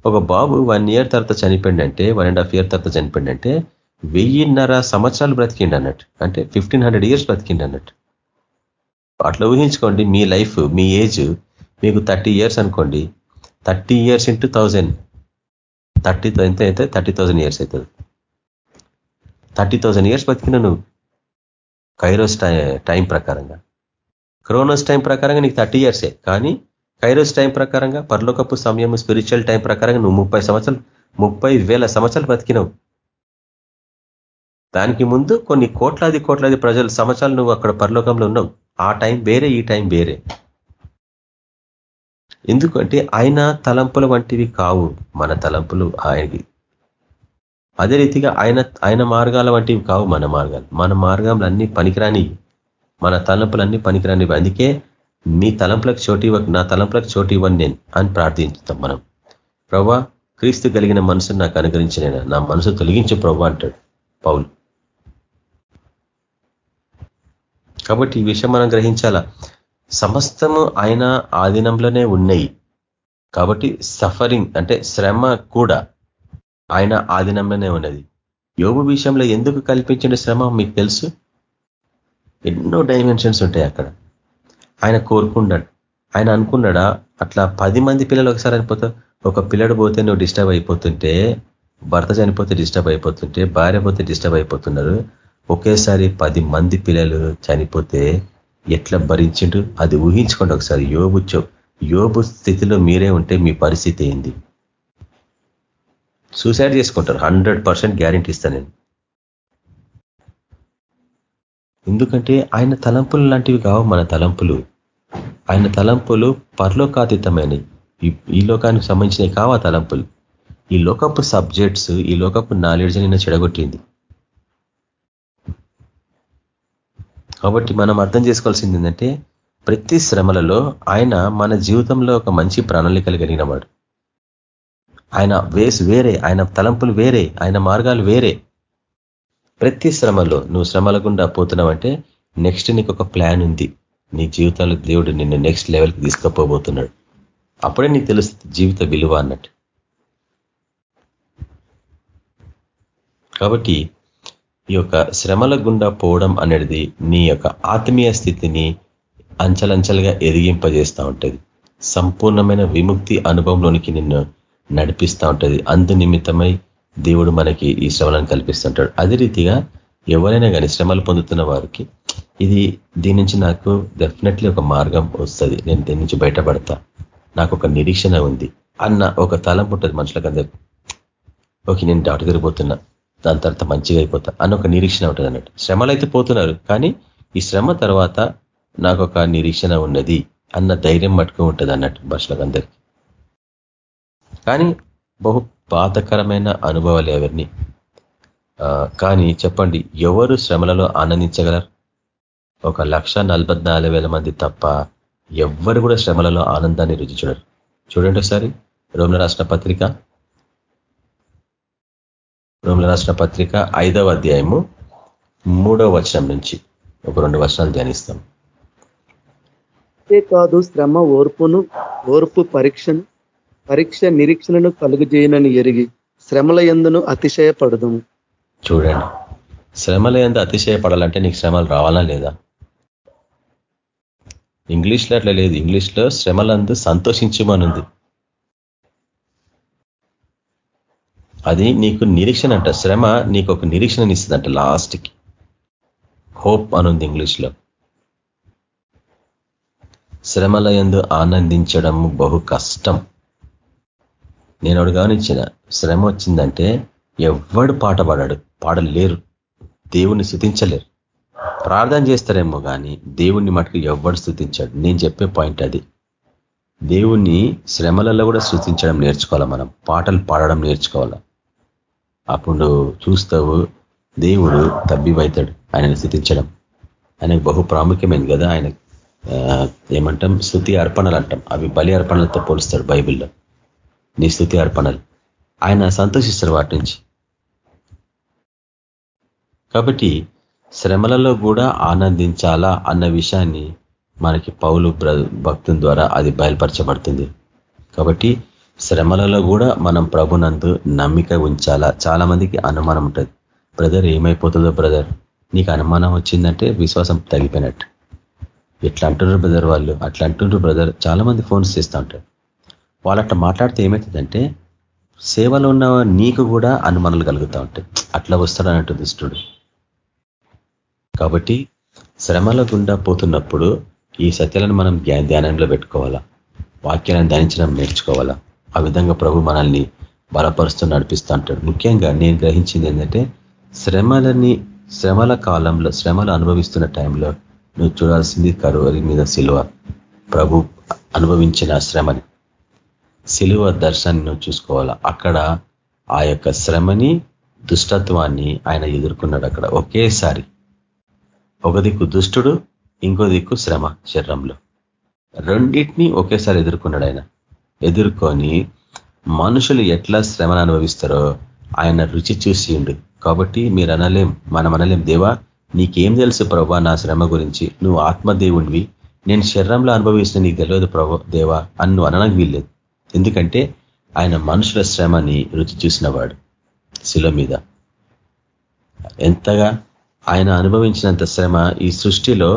ఒక బాబు వన్ ఇయర్ తర్వాత చనిపోయిండంటే వన్ అండ్ హాఫ్ ఇయర్ తర్వాత చనిపోయిండంటే వెయ్యిన్నర సంవత్సరాలు బ్రతికిండి అన్నట్టు అంటే ఫిఫ్టీన్ హండ్రెడ్ ఇయర్స్ బ్రతికిండి అన్నట్టు అట్లా ఊహించుకోండి మీ లైఫ్ మీ ఏజ్ మీకు థర్టీ ఇయర్స్ అనుకోండి. Thirty years into thousand. Thirty ఎంత అయితే థర్టీ థౌజండ్ ఇయర్స్ అవుతుంది. థర్టీ థౌజండ్ ఇయర్స్ బతికిన నువ్వు. కైరోస్ టైం ప్రకారంగా. క్రోనోస్ టైం ప్రకారంగా నీకు థర్టీ ఇయర్సే. కానీ కైరోస్ టైం ప్రకారంగా పర్లోకపు సమయం స్పిరిచువల్ టైం ప్రకారంగా నువ్వు ముప్పై సంవత్సరాలు ముప్పై వేల సంవత్సరాలు బతికినావు దానికి ముందు కొన్ని కోట్లాది కోట్లాది ప్రజలు సంవత్సరాలు నువ్వు అక్కడ పరలోకంలో ఉన్నావు. ఆ టైం వేరే ఈ టైం వేరే. ఎందుకంటే ఆయన తలంపుల వంటివి కావు. మన తలంపులు ఆయనకి అదే రీతిగా ఆయన ఆయన మార్గాల వంటివి కావు మన మార్గాలు. మన మార్గంలో అన్ని పనికిరాని మన తలంపులన్నీ పనికిరాని అందుకే నీ తలంపులకు చోటు ఇవ్వ నా తలంపులకు చోటు ఇవ్వని నేను అని ప్రార్థించుతాం మనం. ప్రవ్వా క్రీస్తు కలిగిన మనసును నాకు అనుగ్రహించిన నా మనసు తొలగించు ప్రవ్వా అంటాడు పౌలు. కాబట్టి ఈ విషయం మనం గ్రహించాలా? సమస్తము ఆయన ఆధీనంలోనే ఉన్నాయి. కాబట్టి సఫరింగ్ అంటే శ్రమ కూడా ఆయన ఆధీనంలోనే ఉన్నది. యోగు విషయంలో ఎందుకు కల్పించిన శ్రమ మీకు తెలుసు? ఎన్నో డైమెన్షన్స్ ఉంటాయి అక్కడ. ఆయన కోరుకున్నాడు. ఆయన అనుకున్నాడా అట్లా పది మంది పిల్లలు ఒకసారి అయిపోతావు ఒక పిల్లడు పోతే నువ్వు డిస్టర్బ్ అయిపోతుంటే భర్త చనిపోతే డిస్టర్బ్ అయిపోతుంటే భార్య పోతే డిస్టర్బ్ అయిపోతున్నారు. ఒకేసారి పది మంది పిల్లలు చనిపోతే ఎట్లా భరించిండు అది ఊహించుకోండి ఒకసారి. యోబు యోబు స్థితిలో మీరే ఉంటే మీ పరిస్థితి ఏంది? సూసైడ్ చేసుకుంటారు. హండ్రెడ్ పర్సెంట్ గ్యారెంటీ ఇస్తాను నేను. ఎందుకంటే ఆయన తలంపులు లాంటివి కావు మన తలంపులు. ఆయన తలంపులు పరలోకాతీతమైనవి ఈ లోకానికి సంబంధించినవి కావా తలంపులు. ఈ లోకపు సబ్జెక్ట్స్ ఈ లోకపు నాలెడ్జ్ నిన్న చెడగొట్టింది. కాబట్టి మనం అర్థం చేసుకోవాల్సింది ఏంటంటే ప్రతి శ్రమలలో ఆయన మన జీవితంలో ఒక మంచి ప్రణాళికలు కలిగిన వాడు. ఆయన వేస్ వేరే ఆయన తలంపులు వేరే ఆయన మార్గాలు వేరే. ప్రతి శ్రమలో నువ్వు శ్రమల గుండా పోతున్నావంటే నెక్స్ట్ నీకు ఒక ప్లాన్ ఉంది. నీ జీవితంలో దేవుడు నిన్ను నెక్స్ట్ లెవెల్కి తీసుకుపోబోతున్నాడు. అప్పుడే నీకు తెలుస్తుంది జీవిత విలువ అన్నట్టు. కాబట్టి ఈ యొక్క శ్రమల గుండా పోవడం అనేది నీ యొక్క ఆత్మీయ స్థితిని అంచలంచలుగా ఎదిగింపజేస్తూ ఉంటుంది. సంపూర్ణమైన విముక్తి అనుభవంలోనికి నిన్ను నడిపిస్తూ ఉంటుంది. అందు నిమిత్తమై దేవుడు మనకి ఈ శ్రమలను కల్పిస్తుంటాడు. అదే రీతిగా ఎవరైనా కానీ శ్రమలు పొందుతున్న వారికి ఇది దీని నుంచి నాకు డెఫినెట్లీ ఒక మార్గం వస్తుంది. నేను దీని నుంచి బయటపడతా. నాకు ఒక నిరీక్షణ ఉంది. అన్న ఒక తలం ఉంటుంది మనుషులకు అందరికీ. ఓకే నేను డాక్టర్ దగ్గర పోతున్నా దాని తర్వాత మంచిగా అయిపోతా అన్న ఒక నిరీక్షణ ఉంటుంది అన్నట్టు. శ్రమలు అయితే పోతున్నారు కానీ ఈ శ్రమ తర్వాత నాకు ఒక నిరీక్షణ ఉన్నది అన్న ధైర్యం మట్టుకు ఉంటుంది అన్నట్టు భాషలకు అందరికీ. కానీ బహు బాధకరమైన అనుభవాలు ఎవరిని? కానీ చెప్పండి ఎవరు శ్రమలలో ఆనందించగలరు? ఒక లక్ష మంది తప్ప ఎవ్వరు కూడా శ్రమలలో ఆనందాన్ని రుచి చూడరు. చూడండి ఒకసారి రోమిల రాష్ట్ర పత్రిక. రోమిల రాష్ట్ర పత్రిక ఐదవ అధ్యాయము మూడవ వచనం నుంచి ఒక రెండు వచనాలు ధ్యానిస్తాం. కాదు శ్రమ ఓర్పును ఓర్పు పరీక్షను పరీక్ష నిరీక్షణను కలుగజేయనని ఎరిగి శ్రమల ఎందును అతిశయపడదు చూడండి. శ్రమల ఎందు అతిశయపడాలంటే నీకు శ్రమలు రావాలా లేదా? ఇంగ్లీష్లో అట్లా లేదు. ఇంగ్లీష్లో శ్రమలందు సంతోషించమనుంది. అది నీకు నిరీక్షణ అంట. శ్రమ నీకు ఒక నిరీక్షణని ఇస్తుందంట లాస్ట్కి. హోప్ అనుంది ఇంగ్లీష్లో. శ్రమల ఎందు ఆనందించడం బహు కష్టం. నేను ఒకటి గమనించిన శ్రమ వచ్చిందంటే ఎవ్వడు పాట పాడాడు పాడలేరు దేవుణ్ణి స్థుతించలేరు ప్రార్థన చేస్తారేమో కానీ దేవుణ్ణి మటుకు ఎవ్వడు స్థుతించాడు నేను చెప్పే పాయింట్ అది. దేవుణ్ణి శ్రమలలో కూడా స్థుతించడం నేర్చుకోవాలా మనం పాటలు పాడడం నేర్చుకోవాలా. అప్పుడు చూస్తావు దేవుడు తబ్బివైతాడు ఆయనను స్థుతించడం ఆయనకు బహు ప్రాముఖ్యమైనది కదా ఆయన ఏమంటాం స్థుతి అర్పణలు అంటాం. అవి బలి అర్పణలతో పోలుస్తాడు బైబిల్లో. నీ స్థుతి అర్పణలు. ఆయన సంతోషిస్తారు వాటి నుంచి. కాబట్టి శ్రమలలో కూడా ఆనందించాలా అన్న విషయాన్ని మనకి పౌలు భక్తుల ద్వారా అది బయలుపరచబడుతుంది. కాబట్టి శ్రమలలో కూడా మనం ప్రభునందు నమ్మిక ఉంచాలా? చాలా మందికి అనుమానం ఉంటుంది. బ్రదర్ ఏమైపోతుందో బ్రదర్? నీకు అనుమానం వచ్చిందంటే విశ్వాసం తగ్గిపోయినట్టు. ఎట్లా అంటున్నారు బ్రదర్ వాళ్ళు? అట్లా అంటుండ్రు బ్రదర్. చాలా మంది ఫోన్స్ చేస్తూ ఉంటారు. వాళ్ళట్లా మాట్లాడితే ఏమవుతుందంటే సేవలో ఉన్న నీకు కూడా అనుమానాలు కలుగుతూ ఉంటాయి. అట్లా వస్తాడన్నట్టు దుష్టుడు కాబట్టి శ్రమల గుండా పోతున్నప్పుడు ఈ సత్యాలను మనం ధ్యానంలో పెట్టుకోవాలా? వాక్యాలను ధ్యానించడం నేర్చుకోవాలా? ఆ విధంగా ప్రభు మనల్ని బలపరుస్తూ నడిపిస్తూ అంటాడు ముఖ్యంగా నేను గ్రహించింది ఏంటంటే శ్రమలని శ్రమల కాలంలో శ్రమలు అనుభవిస్తున్న టైంలో నువ్వు చూడాల్సింది కరువరి మీద సిలువ ప్రభు అనుభవించిన శ్రమని. సిలువ దర్శనాన్ని నువ్వు చూసుకోవాలా? అక్కడ ఆ యొక్క శ్రమని దుష్టత్వాన్ని ఆయన ఎదుర్కొన్నాడు అక్కడ. ఒకేసారి. ఒక దిక్కు దుష్టుడు ఇంకో దిక్కు శ్రమ శరీరంలో. రెండింటినీ ఒకేసారి ఎదుర్కొన్నాడు ఆయన. ఎదుర్కొని మనుషులు ఎట్లా శ్రమను అనుభవిస్తారో ఆయన రుచి చూసిండు కాబట్టి మీరు అనలేం మనం అనలేం. దేవా నీకేం తెలుసు ప్రభా నా శ్రమ గురించి? నువ్వు ఆత్మదేవుడివి నేను శరీరంలో అనుభవిస్తున్న నీకు తెలియదు ప్రభా దేవా అని నువ్వు అనడానికి వీల్లేదు. ఎందుకంటే ఆయన మనుషుల శ్రమని రుచి చూసినవాడు శిల మీద. ఎంతగా ఆయన అనుభవించినంత శ్రమ ఈ సృష్టిలో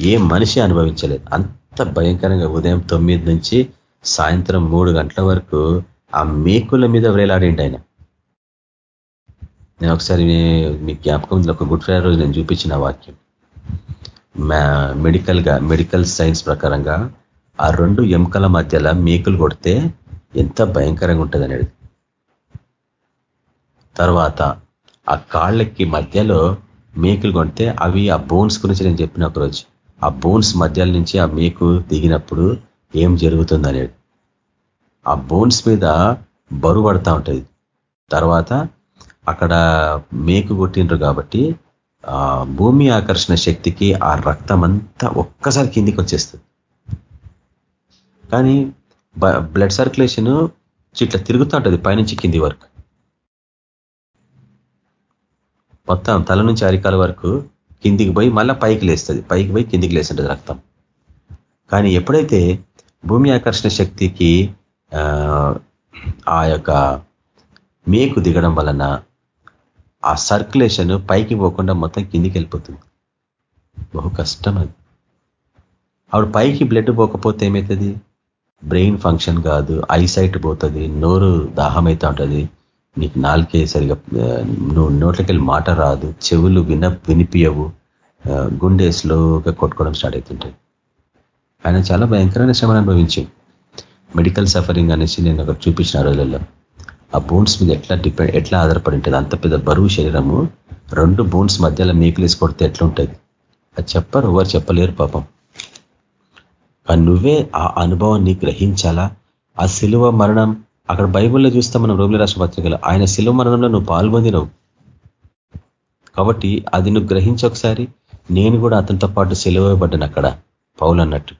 ఏ మనిషి అనుభవించలేదు. అంత భయంకరంగా ఉదయం తొమ్మిది నుంచి సాయంత్రం మూడు గంటల వరకు ఆ మేకుల మీద వేలాడిండి ఆయన. నేను ఒకసారి మీ జ్ఞాపకం ఒక గుడ్ ఫ్రైడే రోజు నేను చూపించిన వాక్యం. మెడికల్గా మెడికల్ సైన్స్ ప్రకారంగా ఆ రెండు ఎముకల మధ్యలో మేకులు కొడితే ఎంత భయంకరంగా ఉంటుంది అనేది. తర్వాత ఆ కాళ్ళకి మధ్యలో మేకులు కొడితే అవి ఆ బోన్స్ గురించి నేను చెప్పిన ఒకరోజు. ఆ బోన్స్ మధ్యల నుంచి ఆ మేకు దిగినప్పుడు ఏం జరుగుతుంది అనేది. ఆ బోన్స్ మీద బరువు పడతా ఉంటుంది. తర్వాత అక్కడ మేకు కొట్టిండ్రు కాబట్టి భూమి ఆకర్షణ శక్తికి ఆ రక్తం అంతా ఒక్కసారి కిందికి వచ్చేస్తుంది కానీ బ్లడ్ సర్క్యులేషన్ ఇట్లా తిరుగుతూ ఉంటుంది పైనుంచి కింది వరకు. మొత్తం తల నుంచి అరికాల వరకు కిందికి పోయి మళ్ళీ పైకి లేస్తుంది. పైకి పోయి కిందికి లేస్తుంటుంది రక్తం. కానీ ఎప్పుడైతే భూమి ఆకర్షణ శక్తికి ఆ యొక్క మేకు దిగడం వలన ఆ సర్క్యులేషన్ పైకి పోకుండా మొత్తం కిందికి వెళ్ళిపోతుంది. బహు కష్టం అది. ఆవిడ పైకి బ్లడ్ పోకపోతే ఏమవుతుంది బ్రెయిన్ ఫంక్షన్ కాదు ఐసైట్ పోతుంది నోరు దాహం ఉంటుంది నీకు నాలుకే సరిగా నువ్వు నోట్లకెళ్ళి మాట రాదు చెవులు విన వినిపియవు గుండె స్లోగా కొట్టుకోవడం స్టార్ట్ అవుతుంటాయి ఆయన చాలా భయంకరమైన శ్రమను అనుభవించి మెడికల్ సఫరింగ్ అనేసి నేను ఒకటి చూపించిన రోజులలో ఆ బోన్స్ మీద ఎట్లా డిపెండ్ ఎట్లా ఆధారపడి ఉంటుంది అంత పెద్ద బరువు శరీరము రెండు బోన్స్ మధ్యలో మేకులేసి కొడితే ఎట్లా ఉంటుంది అది చెప్పరు ఎవరు చెప్పలేరు పాపం. కానీ నువ్వే ఆ అనుభవాన్ని గ్రహించాలా? ఆ శిలువ మరణం అక్కడ బైబుల్లో చూస్తాం మనం రోగుల రాష్ట్ర పత్రికలు ఆయన శిలువ మరణంలో నువ్వు పాల్పొందినవు. కాబట్టి అది నువ్వు గ్రహించి ఒకసారి నేను కూడా అతనితో పాటు సెలవుబడ్డాను అక్కడ పౌలు అన్నట్టు.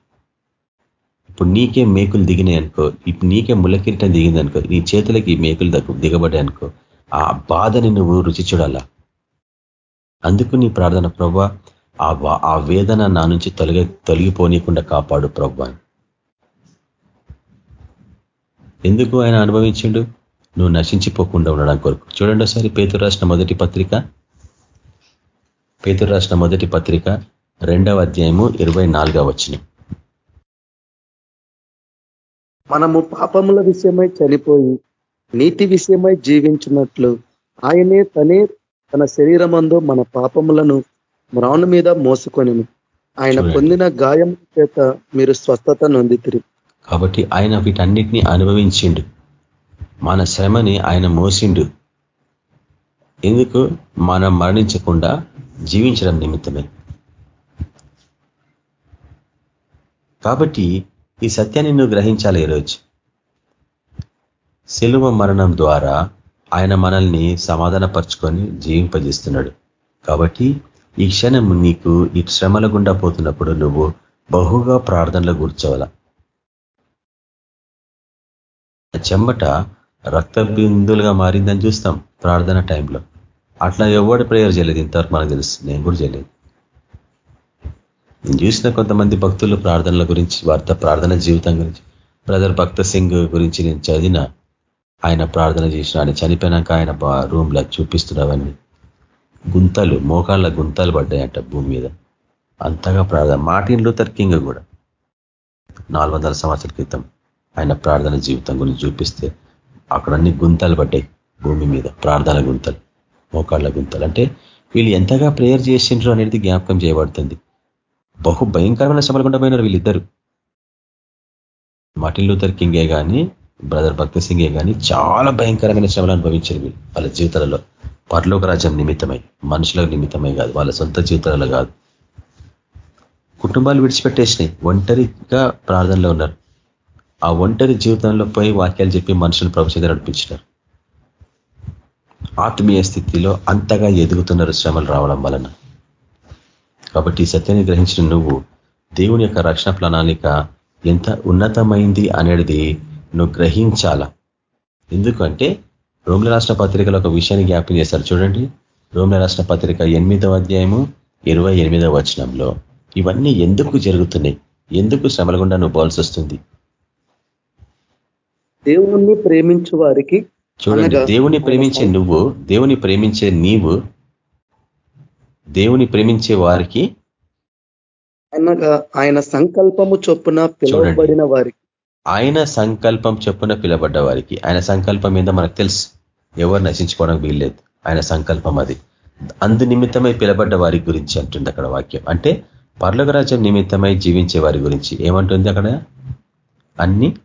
ఇప్పుడు నీకే మేకులు దిగినాయి అనుకో ఇప్పుడు నీకే ముళ్ళకిరీటం దిగింది అనుకో నీ చేతులకి మేకులు దిగబడ్డాయి అనుకో ఆ బాధని నువ్వు రుచి చూడాలా? అందుకు నీ ప్రార్థన ప్రభా ఆ వేదన నా నుంచి తొలగి తొలగిపోనీయకుండా కాపాడు ప్రభు ఎందుకు ఆయన అనుభవించిండు? నువ్వు నశించిపోకుండా ఉండడం కొరకు. చూడండి ఒకసారి పేతురు రాసిన మొదటి పత్రిక. పేతురు రాసిన మొదటి పత్రిక రెండవ అధ్యాయము ఇరవై నాలుగవ వచ్చిన మనము పాపముల విషయమై చనిపోయి నీతి విషయమై జీవించినట్లు ఆయనే తనే తన శరీరమందు మన పాపములను మ్రాను మీద మోసుకొని ఆయన పొందిన గాయం చేత మీరు స్వస్థత నొందితిరి. కాబట్టి ఆయన వీటన్నిటినీ అనుభవించిండు. మన శ్రమని ఆయన మోసిండు. ఎందుకు? మనం మరణించకుండా జీవించడం నిమిత్తమే. కాబట్టి ఈ సత్యాన్ని నువ్వు గ్రహించాలి ఈరోజు. సెలువ మరణం ద్వారా ఆయన మనల్ని సమాధానపరుచుకొని జీవింపజేస్తున్నాడు. కాబట్టి ఈ క్షణం నీకు ఈ శ్రమల గుండా పోతున్నప్పుడు నువ్వు బహుగా ప్రార్థనలో కూర్చోవాల చెంబట రక్త బిందులుగా మారిందని చూస్తాం ప్రార్థన టైంలో. అట్లా ఎవడు ప్రేయర్ చేయలేదు ఇంతవరకు మనకు తెలుసు నేను కూడా చేయలేదు. నేను చూసిన కొంతమంది భక్తులు ప్రార్థనల గురించి వార్త ప్రార్థన జీవితం గురించి బ్రదర్ భక్త సింగ్ గురించి నేను చదివిన ఆయన ప్రార్థన చేసిన ఆయన చనిపోయినాక ఆయన రూమ్లో చూపిస్తున్నవన్నీ. గుంతలు మోకాళ్ళ గుంతలు పడ్డాయంట భూమి మీద. అంతగా ప్రార్థన. మార్టిన్ లూథర్ కింగ్ కూడా. నాలుగు వందల సంవత్సరాల క్రితం ఆయన ప్రార్థన జీవితం గురించి చూపిస్తే అక్కడ అన్ని గుంతలు పడ్డాయి భూమి మీద. ప్రార్థన గుంతలు మోకాళ్ళ గుంతలు. అంటే వీళ్ళు ఎంతగా ప్రేయర్ చేసిండ్రు అనేది జ్ఞాపకం చేయబడుతుంది. బహు భయంకరమైన శ్రమలు గుండా వీళ్ళిద్దరు. మార్టిన్ లూథర్ కింగే కానీ బ్రదర్ భక్త సింగే కానీ చాలా భయంకరమైన శ్రమలు అనుభవించారు వీళ్ళు వాళ్ళ జీవితాలలో. పరలోక రాజ్యం నిమిత్తమై మనుషుల నిమిత్తమై కాదు వాళ్ళ సొంత జీవితాలలో కాదు. కుటుంబాలు విడిచిపెట్టేసినాయి. ఒంటరిగా ప్రార్థనలో ఉన్నారు. ఆ ఒంటరి జీవితంలో పోయి వాక్యాలు చెప్పి మనుషులు ప్రభుత్వం నడిపించినారు. ఆత్మీయ స్థితిలో అంతగా ఎదుగుతున్నారు శ్రమలు రావడం వలన. కాబట్టి ఈ సత్యాన్ని గ్రహించిన నువ్వు దేవుని యొక్క రక్షణ ప్రణాళిక ఎంత ఉన్నతమైంది అనేది నువ్వు గ్రహించాల? ఎందుకంటే రోమిల రాష్ట్ర పత్రికలో ఒక విషయాన్ని జ్ఞాపం చేస్తారు. చూడండి. రోమిల రాష్ట్ర పత్రిక ఎనిమిదవ అధ్యాయము ఇరవై ఎనిమిదవ వచనంలో. ఇవన్నీ ఎందుకు జరుగుతున్నాయి? ఎందుకు శ్రమల గుండా నువ్వు పోవాల్సి వస్తుంది? దేవుణ్ణి ప్రేమించు వారికి చూడండి. దేవుని ప్రేమించే నువ్వు దేవుని ప్రేమించే నీవు దేవుని ప్రేమించే వారికి అనగా ఆయన సంకల్పము చొప్పున పిలువబడిన వారికి. ఆయన సంకల్పం చొప్పున పిలబడ్డ వారికి ఆయన సంకల్పం ఏందో మనకు తెలుసు. ఎవరు నశించుకోవడం వీల్లేదు. ఆయన సంకల్పం అది. అందు నిమిత్తమై పిలబడ్డ వారి గురించి అంటుంది అక్కడ వాక్యం. అంటే పర్లోక రాజ్యం నిమిత్తమై జీవించే వారి గురించి ఏమంటుంది అక్కడ? అన్ని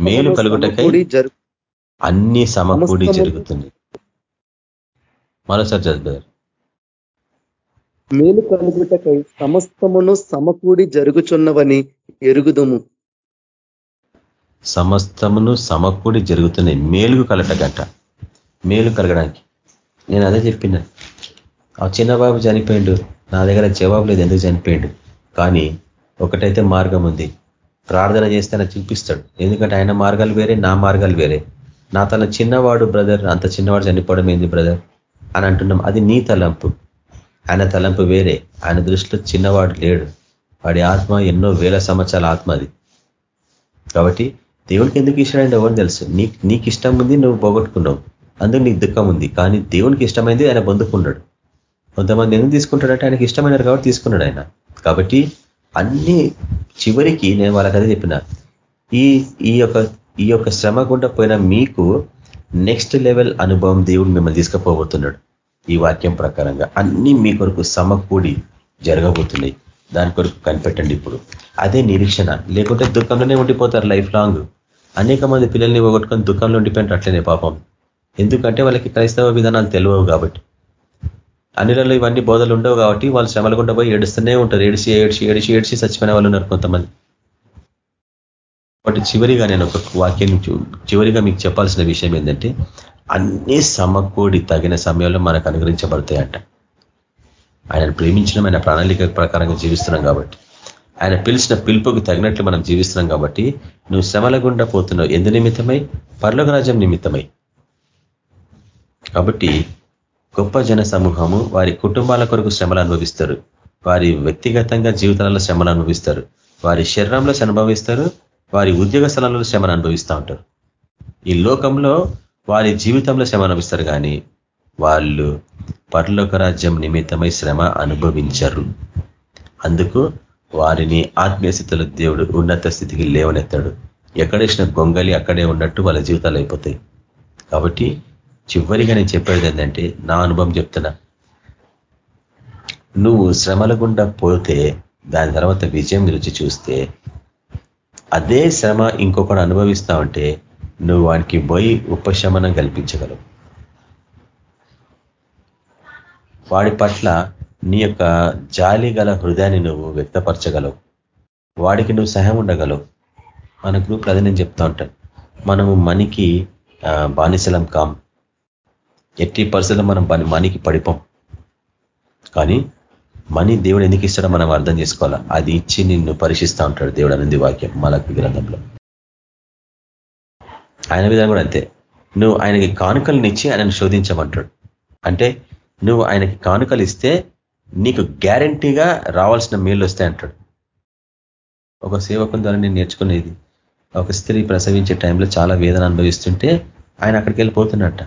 మేలు కలుగుటకై అన్ని సమకూడి జరుగుతుంది. మరోసారి చదువు మేలు కలుగుటకై సమస్తమును సమకూడి జరుగుచున్నవని ఎరుగుదము. సమస్తమును సమకూడి జరుగుతున్నాయి. మేలుగు కలటగంట. మేలు కలగడానికి. నేను అదే చెప్పిన. ఆ చిన్న బాబు చనిపోయిండు. నా దగ్గర జవాబు లేదు. ఎందుకు చనిపోయిండు? కానీ ఒకటైతే మార్గం ఉంది. ప్రార్థన చేస్తే చూపిస్తాడు. ఎందుకంటే ఆయన మార్గాలు వేరే నా మార్గాలు వేరే. నా తన చిన్నవాడు బ్రదర్ అంత చిన్నవాడు చనిపోవడం ఏంది బ్రదర్ అని అంటున్నాం. అది నీ తలంపు. ఆయన తలంపు వేరే. ఆయన దృష్టిలో చిన్నవాడు లేడు. వాడి ఆత్మ ఎన్నో వేల సంవత్సరాల ఆత్మ అది. కాబట్టి దేవునికి ఎందుకు ఇష్టమైంది ఎవరు తెలుసు? నీ నీకు ఇష్టం ఉంది నువ్వు పోగొట్టుకున్నావు. అందుకు నీకు దుఃఖం ఉంది. కానీ దేవునికి ఇష్టమైంది ఆయన పొందుకున్నాడు. కొంతమంది ఎందుకు తీసుకుంటాడంటే ఆయనకి ఇష్టమైనారు కాబట్టి తీసుకున్నాడు ఆయన. కాబట్టి అన్ని చివరికి నేను వాళ్ళకి అదే చెప్పిన. ఈ ఈ యొక్క ఈ యొక్క శ్రమ గుండా పోయిన మీకు నెక్స్ట్ లెవెల్ అనుభవం దేవుడు మిమ్మల్ని తీసుకుపోబోతున్నాడు. ఈ వాక్యం ప్రకారంగా అన్ని మీ కొరకు సమకూడి జరగబోతున్నాయి. దాని కొరకు కనిపెట్టండి ఇప్పుడు. అదే నిరీక్షణ. లేకుంటే దుఃఖంలోనే ఉండిపోతారు లైఫ్ లాంగ్. అనేక మంది పిల్లల్ని పోగొట్టుకొని దుఃఖంలో ఉండిపోయినారు అట్లనే పాపం. ఎందుకంటే వాళ్ళకి క్రైస్తవ విధానాలు తెలియవు కాబట్టి. అన్నిలలో ఇవన్నీ బోధలు ఉండవు కాబట్టి వాళ్ళు శ్రమలు గుండా పోయి ఏడుస్తూనే ఉంటారు. ఏడిసి ఏడిచి ఏడిచి ఏడిచి చచ్చిపోయిన వాళ్ళు ఉన్నారు కొంతమంది. కాబట్టి చివరిగా నేను ఒక వాక్యం చివరిగా మీకు చెప్పాల్సిన విషయం ఏంటంటే అన్ని సమకూడి తగిన సమయంలో మనకు అనుగ్రహించబడతాయంట. ఆయనను ప్రేమించడం ఆయన ప్రణాళిక ప్రకారంగా జీవిస్తున్నాం కాబట్టి. ఆయన పిలిచిన పిలుపుకు తగినట్లు మనం జీవిస్తున్నాం కాబట్టి నువ్వు శ్రమల గుండా పోతున్నావు. ఎందు నిమిత్తమై? పర్లోకరాజ్యం నిమిత్తమై. కాబట్టి గొప్ప జన సమూహము వారి కుటుంబాల కొరకు శ్రమలు అనుభవిస్తారు. వారి వ్యక్తిగతంగా జీవితాలలో శ్రమలు అనుభవిస్తారు. వారి శరీరంలో అనుభవిస్తారు. వారి ఉద్యోగ స్థలంలో శ్రమను అనుభవిస్తూ ఉంటారు. ఈ లోకంలో వారి జీవితంలో శ్రమ అనుభవిస్తారు కానీ వాళ్ళు పరలోక రాజ్యం నిమిత్తమై శ్రమ అనుభవించరు. అందుకు వారిని ఆత్మీయ స్థితిలో దేవుడు ఉన్నత స్థితికి లేవనెత్తాడు. ఎక్కడేసిన గొంగలి అక్కడే ఉన్నట్టు వాళ్ళ జీవితాలు అయిపోతాయి. కాబట్టి చివరిగా నేను చెప్పేది ఏంటంటే నా అనుభవం చెప్తున్నా. నువ్వు శ్రమల గుండా పోతే దాని తర్వాత విజయం రుచి చూస్తే అదే శ్రమ ఇంకొకడు అనుభవిస్తా ఉంటే నువ్వు వానికి పోయి ఉపశమనం కల్పించగలవు. వాడి పట్ల నీ యొక్క జాలి గల హృదయాన్ని నువ్వు వ్యక్తపరచగలవు. వాడికి నువ్వు సహాయం ఉండగలవు. మన గ్రూప్ అది నేను చెప్తా ఉంటాను మనము మనకి బానిసలం కాం. ఎట్టి పరిస్థితుల్లో మనం పని మనకి పడిపోం. కానీ మనీ దేవుడు ఎందుకు ఇస్తాడో మనం అర్థం చేసుకోవాలా? అది ఇచ్చి నిన్ను పరీక్షిస్తూ ఉంటాడు దేవుడు అనేది వాక్యం మలకి గ్రంథంలో. ఆయన విధానం కూడా అంతే. నువ్వు ఆయనకి కానుకలను ఇచ్చి ఆయనను శోధించమంటాడు. అంటే నువ్వు ఆయనకి కానుకలు ఇస్తే నీకు గ్యారంటీగా రావాల్సిన మేలు వస్తాయి అంటాడు. ఒక సేవకుని ద్వారా నేను నేర్చుకునేది ఒక స్త్రీ ప్రసవించే టైంలో చాలా వేదన అనుభవిస్తుంటే ఆయన అక్కడికి వెళ్ళిపోతున్నట్ట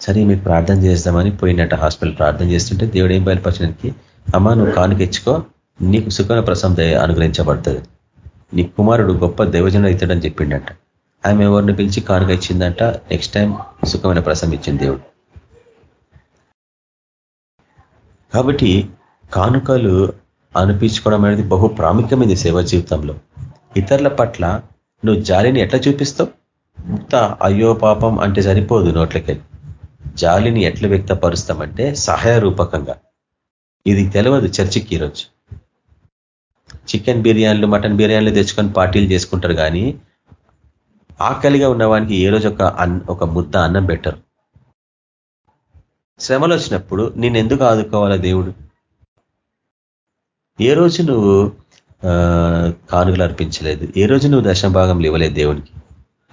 సరే మీకు ప్రార్థన చేద్దామని పోయినట్ట హాస్పిటల్ ప్రార్థన చేస్తుంటే దేవుడు ఏం బయలుపరచడానికి అమ్మ నువ్వు కానుక ఇచ్చుకో నీకు సుఖమైన ప్రసం అనుగ్రహించబడుతుంది. నీ కుమారుడు గొప్ప దైవజనుడు అవుతాడని చెప్పిండట. ఆమె ఎవరిని పిలిచి కానుక ఇచ్చిందంట? నెక్స్ట్ టైం సుఖమైన ప్రసం ఇచ్చింది దేవుడు. కాబట్టి కానుకలు అనిపించుకోవడం అనేది బహు ప్రాముఖ్యమైంది సేవ జీవితంలో. ఇతరుల పట్ల నువ్వు జాలిని ఎట్లా చూపిస్తావు? ముక్త అయ్యో పాపం అంటే సరిపోదు నోట్లకెళ్ళి. జాలిని ఎట్లా వ్యక్తపరుస్తామంటే సహాయ రూపకంగా ఇది తెలియదు చర్చికి ఈరోజు. చికెన్ బిర్యానీలు మటన్ బిర్యానీలు తెచ్చుకొని పార్టీలు చేసుకుంటారు కానీ ఆకలిగా ఉన్నవానికి ఏ రోజు ఒక ఒక ముద్ద అన్నం పెట్టరు. శ్రమలు వచ్చినప్పుడు నేను ఎందుకు ఆదుకోవాలా దేవుడు? ఏ రోజు నువ్వు కానుకలు అర్పించలేదు? ఏ రోజు నువ్వు దశంభాగంలు ఇవ్వలేదు దేవునికి?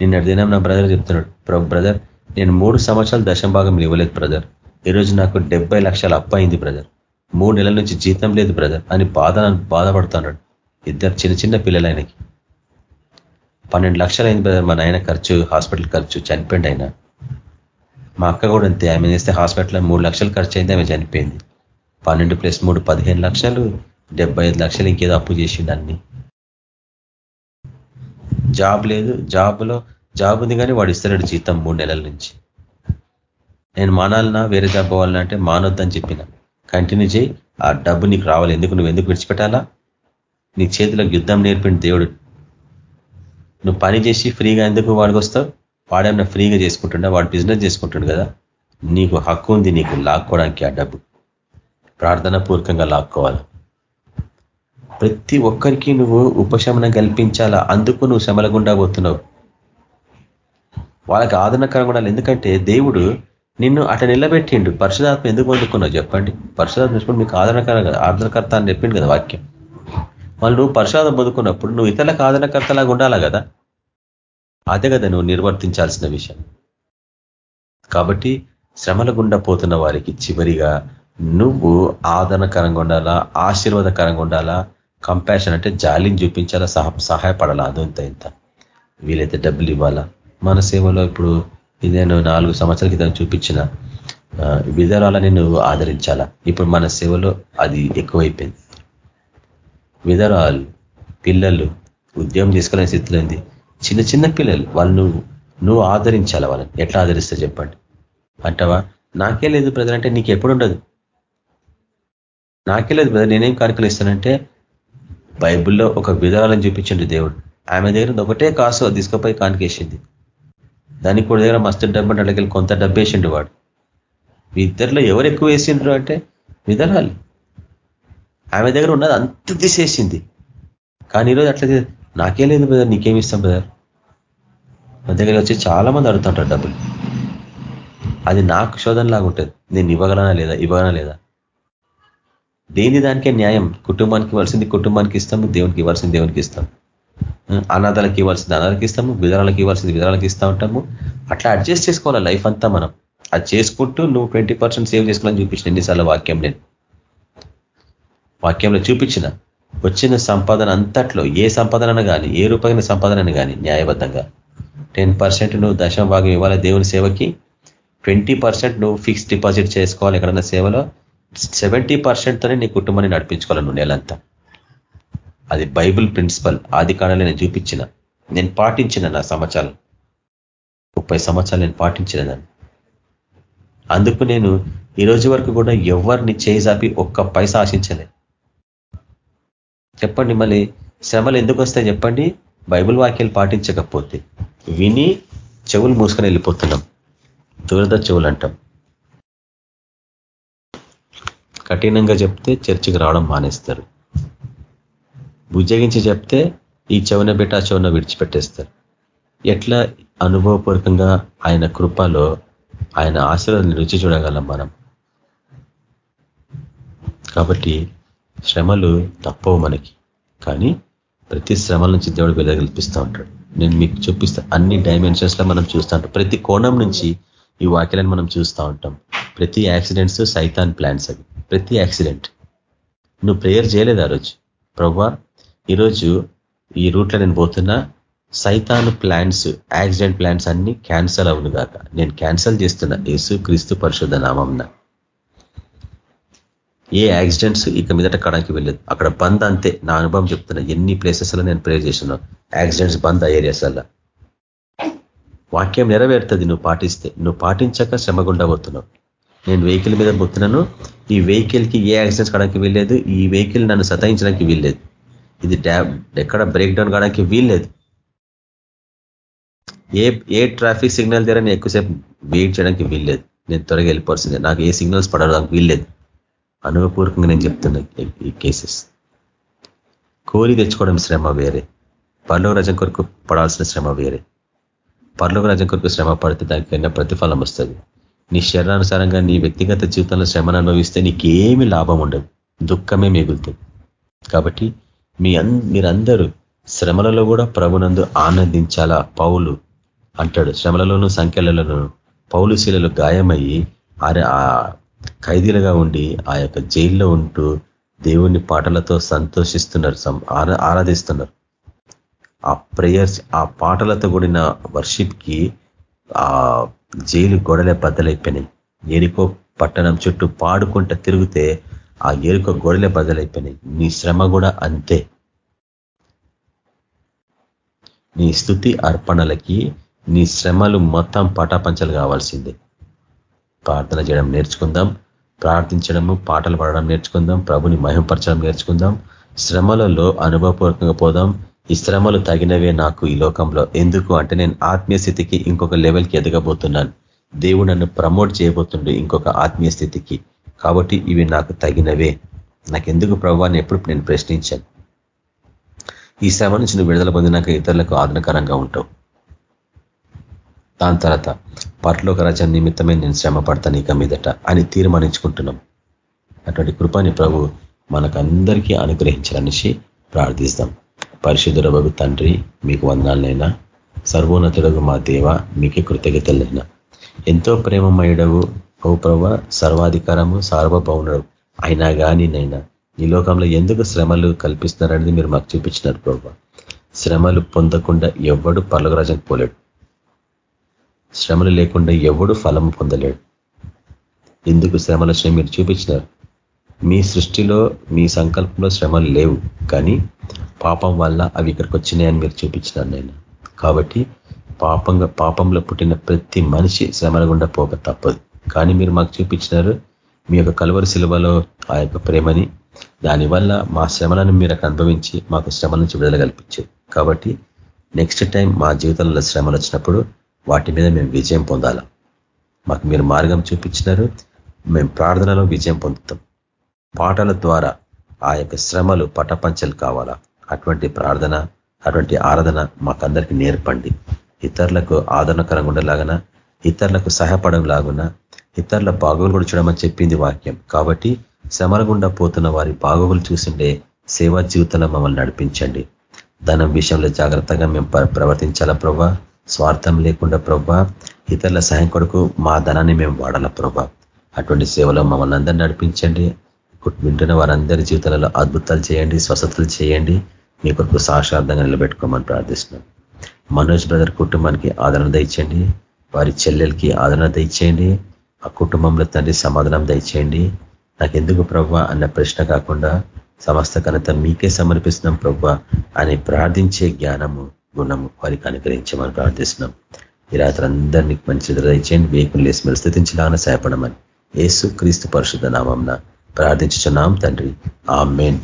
నిన్న దినం నా బ్రదర్ చెప్తున్నాడు బ్రదర్ నేను మూడు సంవత్సరాలు దశంభాగంలు ఇవ్వలేదు బ్రదర్. ఈ రోజు నాకు డెబ్బై లక్షలు అప్పయింది బ్రదర్. మూడు నెలల నుంచి జీతం లేదు బ్రదర్ అని బాధ బాధపడుతున్నాడు ఇద్దరు చిన్న చిన్న పిల్లలు ఆయనకి పన్నెండు లక్షలు అయింది బ్రదర్ మా నాయన ఖర్చు హాస్పిటల్ ఖర్చు చనిపోయింది ఆయన. మా అక్క కూడా అంతే. ఆమె చేస్తే హాస్పిటల్లో మూడు లక్షలు ఖర్చు అయింది ఆమె చనిపోయింది. పన్నెండు ప్లస్ మూడు పదిహేను లక్షలు డెబ్బై ఐదు లక్షలు ఇంకేదో అప్పు చేసిండు అన్ని. జాబ్ లేదు జాబ్లో జాబ్ ఉంది కానీ వాడు ఇస్తాడు జీతం మూడు నెలల నుంచి. నేను మానాలన్నా వేరే జాబ్ పోవాలన్నా అంటే మానొద్దని చెప్పిన. కంటిన్యూ చేయి ఆ డబ్బు నీకు రావాలి. ఎందుకు? నువ్వు ఎందుకు విడిచిపెట్టాలా? నీ చేతిలోకి యుద్ధం నేర్పిన దేవుడు. నువ్వు పని చేసి ఫ్రీగా ఎందుకు వాడికి వస్తావు? వాడేమన్నా ఫ్రీగా చేసుకుంటుండే వాడు బిజినెస్ చేసుకుంటుండే కదా నీకు హక్కు ఉంది నీకు లాక్కోవడానికి ఆ డబ్బు. ప్రార్థన పూర్వకంగా లాక్కోవాలి? ప్రతి ఒక్కరికి నువ్వు ఉపశమనం కల్పించాలా? అందుకు నువ్వు శ్రమలగుండా పోతున్నావు. వాళ్ళకి ఆదరణకరంగా ఉండాలి. ఎందుకంటే దేవుడు నిన్ను అట నిలబెట్టిండు. పరిశుధాత్మ ఎందుకు పొందుకున్నావు? చెప్పండి. పరిశుధాత్మ మీకు ఆదరణకర ఆదరణకర్త అని చెప్పిండు కదా వాక్యం. వాళ్ళు నువ్వు పరిశుధాత్మ పొందుకున్నప్పుడు నువ్వు ఇతరులకు ఆదరణకర్తలాగా ఉండాలా కదా? అదే కదా నువ్వు నిర్వర్తించాల్సిన విషయం. కాబట్టి శ్రమల గుండా పోతున్న వారికి చివరిగా నువ్వు ఆదరణకరంగా ఉండాలా ఆశీర్వాదకరంగా ఉండాలా కంపాషన్ అంటే జాలిని చూపించాలా సహ సహాయపడాలా? అదొంత ఇంత వీలైతే డబ్బులు ఇవ్వాలా? మన సేవలో ఇప్పుడు నేను నాలుగు సంవత్సరాల క్రితం చూపించిన విధరాలని నువ్వు ఆదరించాలా? ఇప్పుడు మన సేవలో అది ఎక్కువైపోయింది. విధరాలు పిల్లలు ఉద్యోగం తీసుకునే స్థితిలో ఉంది. చిన్న చిన్న పిల్లలు వాళ్ళు నువ్వు నువ్వు ఆదరించాలా వాళ్ళని. ఎట్లా ఆదరిస్తే చెప్పండి. అంటావా? నాకే లేదు బ్రదర్ అంటే నీకు ఎప్పుడు ఉండదు. నాకే లేదు బ్రదర్ నేనేం కానుకలు ఇస్తానంటే బైబిల్లో ఒక విధానాలను చూపించండి దేవుడు. ఆమె దగ్గర ఒకటే కాసు తీసుకుపోయి కానికేసింది. దానికి కూడా దగ్గర మస్తు డబ్బు అంటే కొంత డబ్బు వేసిండు వాడు. ఇద్దరిలో ఎవరు ఎక్కువ వేసిండ్రు అంటే విధానాలు. ఆమె దగ్గర ఉన్నది అంత తీసేసింది. కానీ ఈరోజు అట్లా నాకే లేదు బ్రదర్ నీకేమి ఇస్తాం బ్రదర్ నా దగ్గర వచ్చి చాలా మంది అడుగుతుంటారు డబ్బులు. అది నాకు శోధనలాగా ఉంటుంది. నేను ఇవ్వగలనా లేదా? ఇవ్వగలనా లేదా? దేని దానికే న్యాయం? కుటుంబానికి ఇవ్వాల్సింది కుటుంబానికి ఇస్తాము దేవునికి ఇవ్వాల్సింది దేవునికి ఇస్తాం అనాథాలకు ఇవ్వాల్సింది అనాథాలకు ఇస్తాము విధానాలకు ఇవ్వాల్సింది విధానాలకు ఇస్తూ ఉంటాము. అట్లా అడ్జస్ట్ చేసుకోవాలి లైఫ్ అంతా మనం? అది చేసుకుంటూ నువ్వు ట్వంటీ పర్సెంట్ సేవ్ చేసుకోవాలని చూపించిన ఎన్నిసార్లు వాక్యం నేను? వాక్యంలో చూపించిన. వచ్చిన సంపాదన అంతట్లో ఏ సంపాదన కానీ ఏ రూపాయల సంపాదన కానీ న్యాయబద్ధంగా. టెన్ పర్సెంట్ నువ్వు దశమ భాగం ఇవ్వాలి దేవుని సేవకి ట్వంటీ పర్సెంట్ నువ్వు ఫిక్స్ డిపాజిట్ చేసుకోవాలి ఎక్కడన్నా సేవలో సెవెంటీ పర్సెంట్తోనే నీ కుటుంబాన్ని నడిపించుకోవాలి నువ్వు నెలంతా. అది బైబుల్ ప్రిన్సిపల్ ఆది కాలంలో నేను చూపించిన నేను పాటించిన నా సమాచారం ముప్పై సంవత్సరాలు నేను పాటించిన దాన్ని. అందుకు నేను ఈ రోజు వరకు కూడా ఎవరిని చేజాపి ఒక్క పైసా ఆశించలేదు చెప్పండి మళ్ళీ. శ్రమలు ఎందుకు వస్తాయి చెప్పండి? బైబుల్ వాక్యాలు పాటించకపోతే. విని చెవులు మూసుకొని వెళ్ళిపోతున్నాం. దురద చెవులు అంటాం. కఠినంగా చెప్తే చర్చికి రావడం మానేస్తారు. బుజ్జగించి చెప్తే ఈ చెవున పెట్టి ఆ చెవున విడిచిపెట్టేస్తారు. ఎట్లా అనుభవపూర్వకంగా ఆయన కృపలో ఆయన ఆశీర్వాదాన్ని రుచి చూడగలం మనం. కాబట్టి శ్రమలు తప్పవు మనకి. కానీ ప్రతి శ్రమల నుంచి దేవుడు వెదగల్పిస్తూ ఉంటాడు. నేను మీకు చూపిస్తా అన్ని డైమెన్షన్స్లో మనం చూస్తూ ఉంటాం. ప్రతి కోణం నుంచి ఈ వాక్యాలను మనం చూస్తూ ఉంటాం. ప్రతి యాక్సిడెంట్స్ సైతాన్ ప్లాన్స్ అవి. ప్రతి యాక్సిడెంట్ నువ్వు ప్రేయర్ చేయలేదు ఆ రోజు. ప్రవ్వా ఈరోజు ఈ రూట్లో నేను పోతున్నా. సైతాను ప్లాన్స్ యాక్సిడెంట్ ప్లాన్స్ అన్ని క్యాన్సల్ అవును కాక నేను క్యాన్సల్ చేస్తున్నా యేసు క్రీస్తు పరిశుద్ధ నామంన. ఏ యాక్సిడెంట్స్ ఇక మీదట కడానికి వెళ్ళలేదు. అక్కడ బంద్ అంతే. నా అనుభవం చెప్తున్నా ఎన్ని ప్లేసెస్లో నేను ప్రేర్ చేస్తున్నా యాక్సిడెంట్స్ బంద్ ఏరియాస్లలో వాక్యం నెరవేరుతుంది. నువ్వు పాటిస్తే. నువ్వు పాటించక శ్రమ గుండా పోతున్నావు. నేను వెహికల్ మీద పోతున్నాను. ఈ వెహికల్కి ఏ యాక్సిడెంట్స్ కావడానికి వీల్లేదు. ఈ వెహికల్ నన్ను సతాయించడానికి వీల్లేదు. ఇది డ్యామ్ ఎక్కడ బ్రేక్ డౌన్ కావడానికి వీల్లేదు. ఏ ఏ ట్రాఫిక్ సిగ్నల్ దగ్గర నేను ఎక్కువసేపు వెయిట్ చేయడానికి వీల్లేదు. నేను త్వరగా వెళ్ళిపోవాల్సిందే. నాకు ఏ సిగ్నల్స్ పడడానికి వీల్లేదు. అనుభవపూర్వకంగా నేను చెప్తున్నా ఈ కేసెస్ కోరి తెచ్చుకోవడం శ్రమ వేరే. పర్లోక రజం కొరకు పడాల్సిన శ్రమ వేరే. పర్లోక రజం కొరకు శ్రమ పడితే దానికైనా ప్రతిఫలం వస్తుంది. నీ శరీరానుసారంగా నీ వ్యక్తిగత జీవితంలో శ్రమను అనుభవిస్తే నీకేమి లాభం ఉండదు. దుఃఖమే మిగులుతుంది. కాబట్టి మీ మీరందరూ శ్రమలలో కూడా ప్రభునందు ఆనందించాలా? పౌలు అంటాడు. శ్రమలలోనూ సంఖ్యలలోనూ పౌలుశీలలు గాయమయ్యి ఆ ఖైదీలుగా ఉండి ఆ యొక్క జైల్లో ఉంటూ దేవుని పాటలతో సంతోషిస్తున్నారు ఆరాధిస్తున్నారు. ఆ ప్రేయర్స్ ఆ పాటలతో కూడిన వర్షిప్కి ఆ జైలు గొడలే బద్దలైపోయినాయి. ఏరికో పట్టణం చుట్టూ పాడుకుంటూ తిరిగితే ఆ ఏరుక గోడలే బద్దలైపోయినాయి. నీ శ్రమ కూడా అంతే. నీ స్థుతి అర్పణలకి నీ శ్రమలు మొత్తం పటాపంచలు కావాల్సిందే. ప్రార్థన చేయడం నేర్చుకుందాం. ప్రార్థించడము పాటలు పాడడం నేర్చుకుందాం. ప్రభుని మహింపరచడం నేర్చుకుందాం. శ్రమలలో అనుభవపూర్వకంగా పోదాం. ఈ శ్రమలు తగినవే నాకు ఈ లోకంలో. ఎందుకు అంటే నేను ఆత్మీయ స్థితికి ఇంకొక లెవెల్కి ఎదగబోతున్నాను. దేవుడు నన్ను ప్రమోట్ చేయబోతుండే ఇంకొక ఆత్మీయ స్థితికి. కాబట్టి ఇవి నాకు తగినవే. నాకెందుకు ప్రభావాన్ని ఎప్పుడు నేను ప్రశ్నించాను. ఈ శ్రమ నుంచి నువ్వు విడుదల పొందినాక ఇతరులకు ఆదరణకరంగా ఉంటావు. దాని తర్వాత పరలోక రచన నిమిత్తమే నేను శ్రమ పడతాను ఇక మీదట అని తీర్మానించుకుంటున్నాం. అటువంటి కృపని ప్రభు మనకందరికీ అనుగ్రహించాలనేసి ప్రార్థిస్తాం. పరిశుద్ధుల తండ్రి మీకు వందనాలనైనా. సర్వోన్నతుడగు మా దేవ మీకే కృతజ్ఞతలైనా. ఎంతో ప్రేమమయుడవు ఓ ప్రభ సర్వాధికారము సార్వభౌనుడు అయినా కానీ నైనా ఈ లోకంలో ఎందుకు శ్రమలు కల్పిస్తున్నారనేది మీరు మాకు చూపించినారు ప్రభు. శ్రమలు పొందకుండా ఎవడు పర్లగరాజానికి పోలేడు. శ్రమలు లేకుండా ఎవడు ఫలం పొందలేడు. ఎందుకు శ్రమలు వచ్చినాయి మీరు చూపించినారు? మీ సృష్టిలో మీ సంకల్పంలో శ్రమలు లేవు. కానీ పాపం వల్ల అవి ఇక్కడికి వచ్చినాయని మీరు చూపించినారు నేను. కాబట్టి పాపంగా పాపంలో పుట్టిన ప్రతి మనిషి శ్రమల గుండా పోక తప్పదు. కానీ మీరు మాకు చూపించినారు మీ యొక్క కలువరి శిలువలో ఆ యొక్క ప్రేమని. దానివల్ల మా శ్రమలను మీరు అనుభవించి మాకు శ్రమ నుంచి విడుదల కల్పించారు. కాబట్టి నెక్స్ట్ టైం మా జీవితంలో శ్రమలు వచ్చినప్పుడు వాటి మీద మేము విజయం పొందాల? మాకు మీరు మార్గం చూపించినారు. మేము ప్రార్థనలో విజయం పొందుతాం. పాటల ద్వారా ఆ యొక్క శ్రమలు పటపంచలు కావాలా? అటువంటి ప్రార్థన అటువంటి ఆరాధన మాకందరికీ నేర్పండి. ఇతరులకు ఆదరణకరంగా ఉండేలాగన? ఇతరులకు సహాయపడం లాగున? ఇతరుల బాగోగులు కూడా చూడమని చెప్పింది వాక్యం. కాబట్టి శ్రమల గుండా పోతున్న వారి బాగోగులు చూసిండే సేవా జీవితంలో మమ్మల్ని నడిపించండి. ధనం విషయంలో జాగ్రత్తగా మేము ప్రవర్తించాలా ప్రభా? స్వార్థం లేకుండా ప్రభా ఇతరుల సహాయం కొడుకు మా ధనాన్ని మేము వాడాల ప్రభా. అటువంటి సేవలో మమ్మల్ని అందరినీ నడిపించండి. వింటున్న వారందరి జీవితాలలో అద్భుతాలు చేయండి స్వస్థతలు చేయండి. మీ కొరకు సాక్షార్థంగా నిలబెట్టుకోమని ప్రార్థిస్తున్నాం. మనోజ్ బ్రదర్ కుటుంబానికి ఆదరణ దయచేయండి. వారి చెల్లెలకి ఆదరణ దయచేయండి. ఆ కుటుంబంలో తండ్రి సమాధానం దయచేయండి. నాకెందుకు ప్రవ్వ అన్న ప్రశ్న కాకుండా సమస్త ఘనత మీకే సమర్పిస్తున్నాం ప్రవ్వ అని ప్రార్థించే జ్ఞానము గుణము వారికి అనుగ్రహించమని ప్రార్థిస్తున్నాం. ఈ రాత్రి అందరినీ మంచి దయచేయండి వేకులు లేసి మీరు స్థితించలాగా సహాయపడమని ఏసు క్రీస్తు పరిశుద్ధ నామంన ప్రార్థించుచున్నాం తండ్రి. ఆ మెయిన్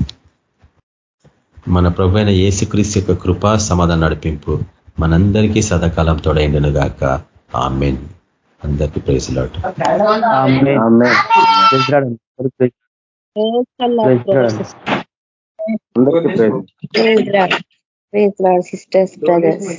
మన ప్రభు అయిన ఏసుక్రీస్తు యొక్క కృపా సమాధానం నడిపింపు మనందరికీ సదాకాలం తోడైండును గాక. ఆ మెయిన్ అందరికీ ప్రైజ్ లాట్ సిస్టర్స్ బ్రదర్స్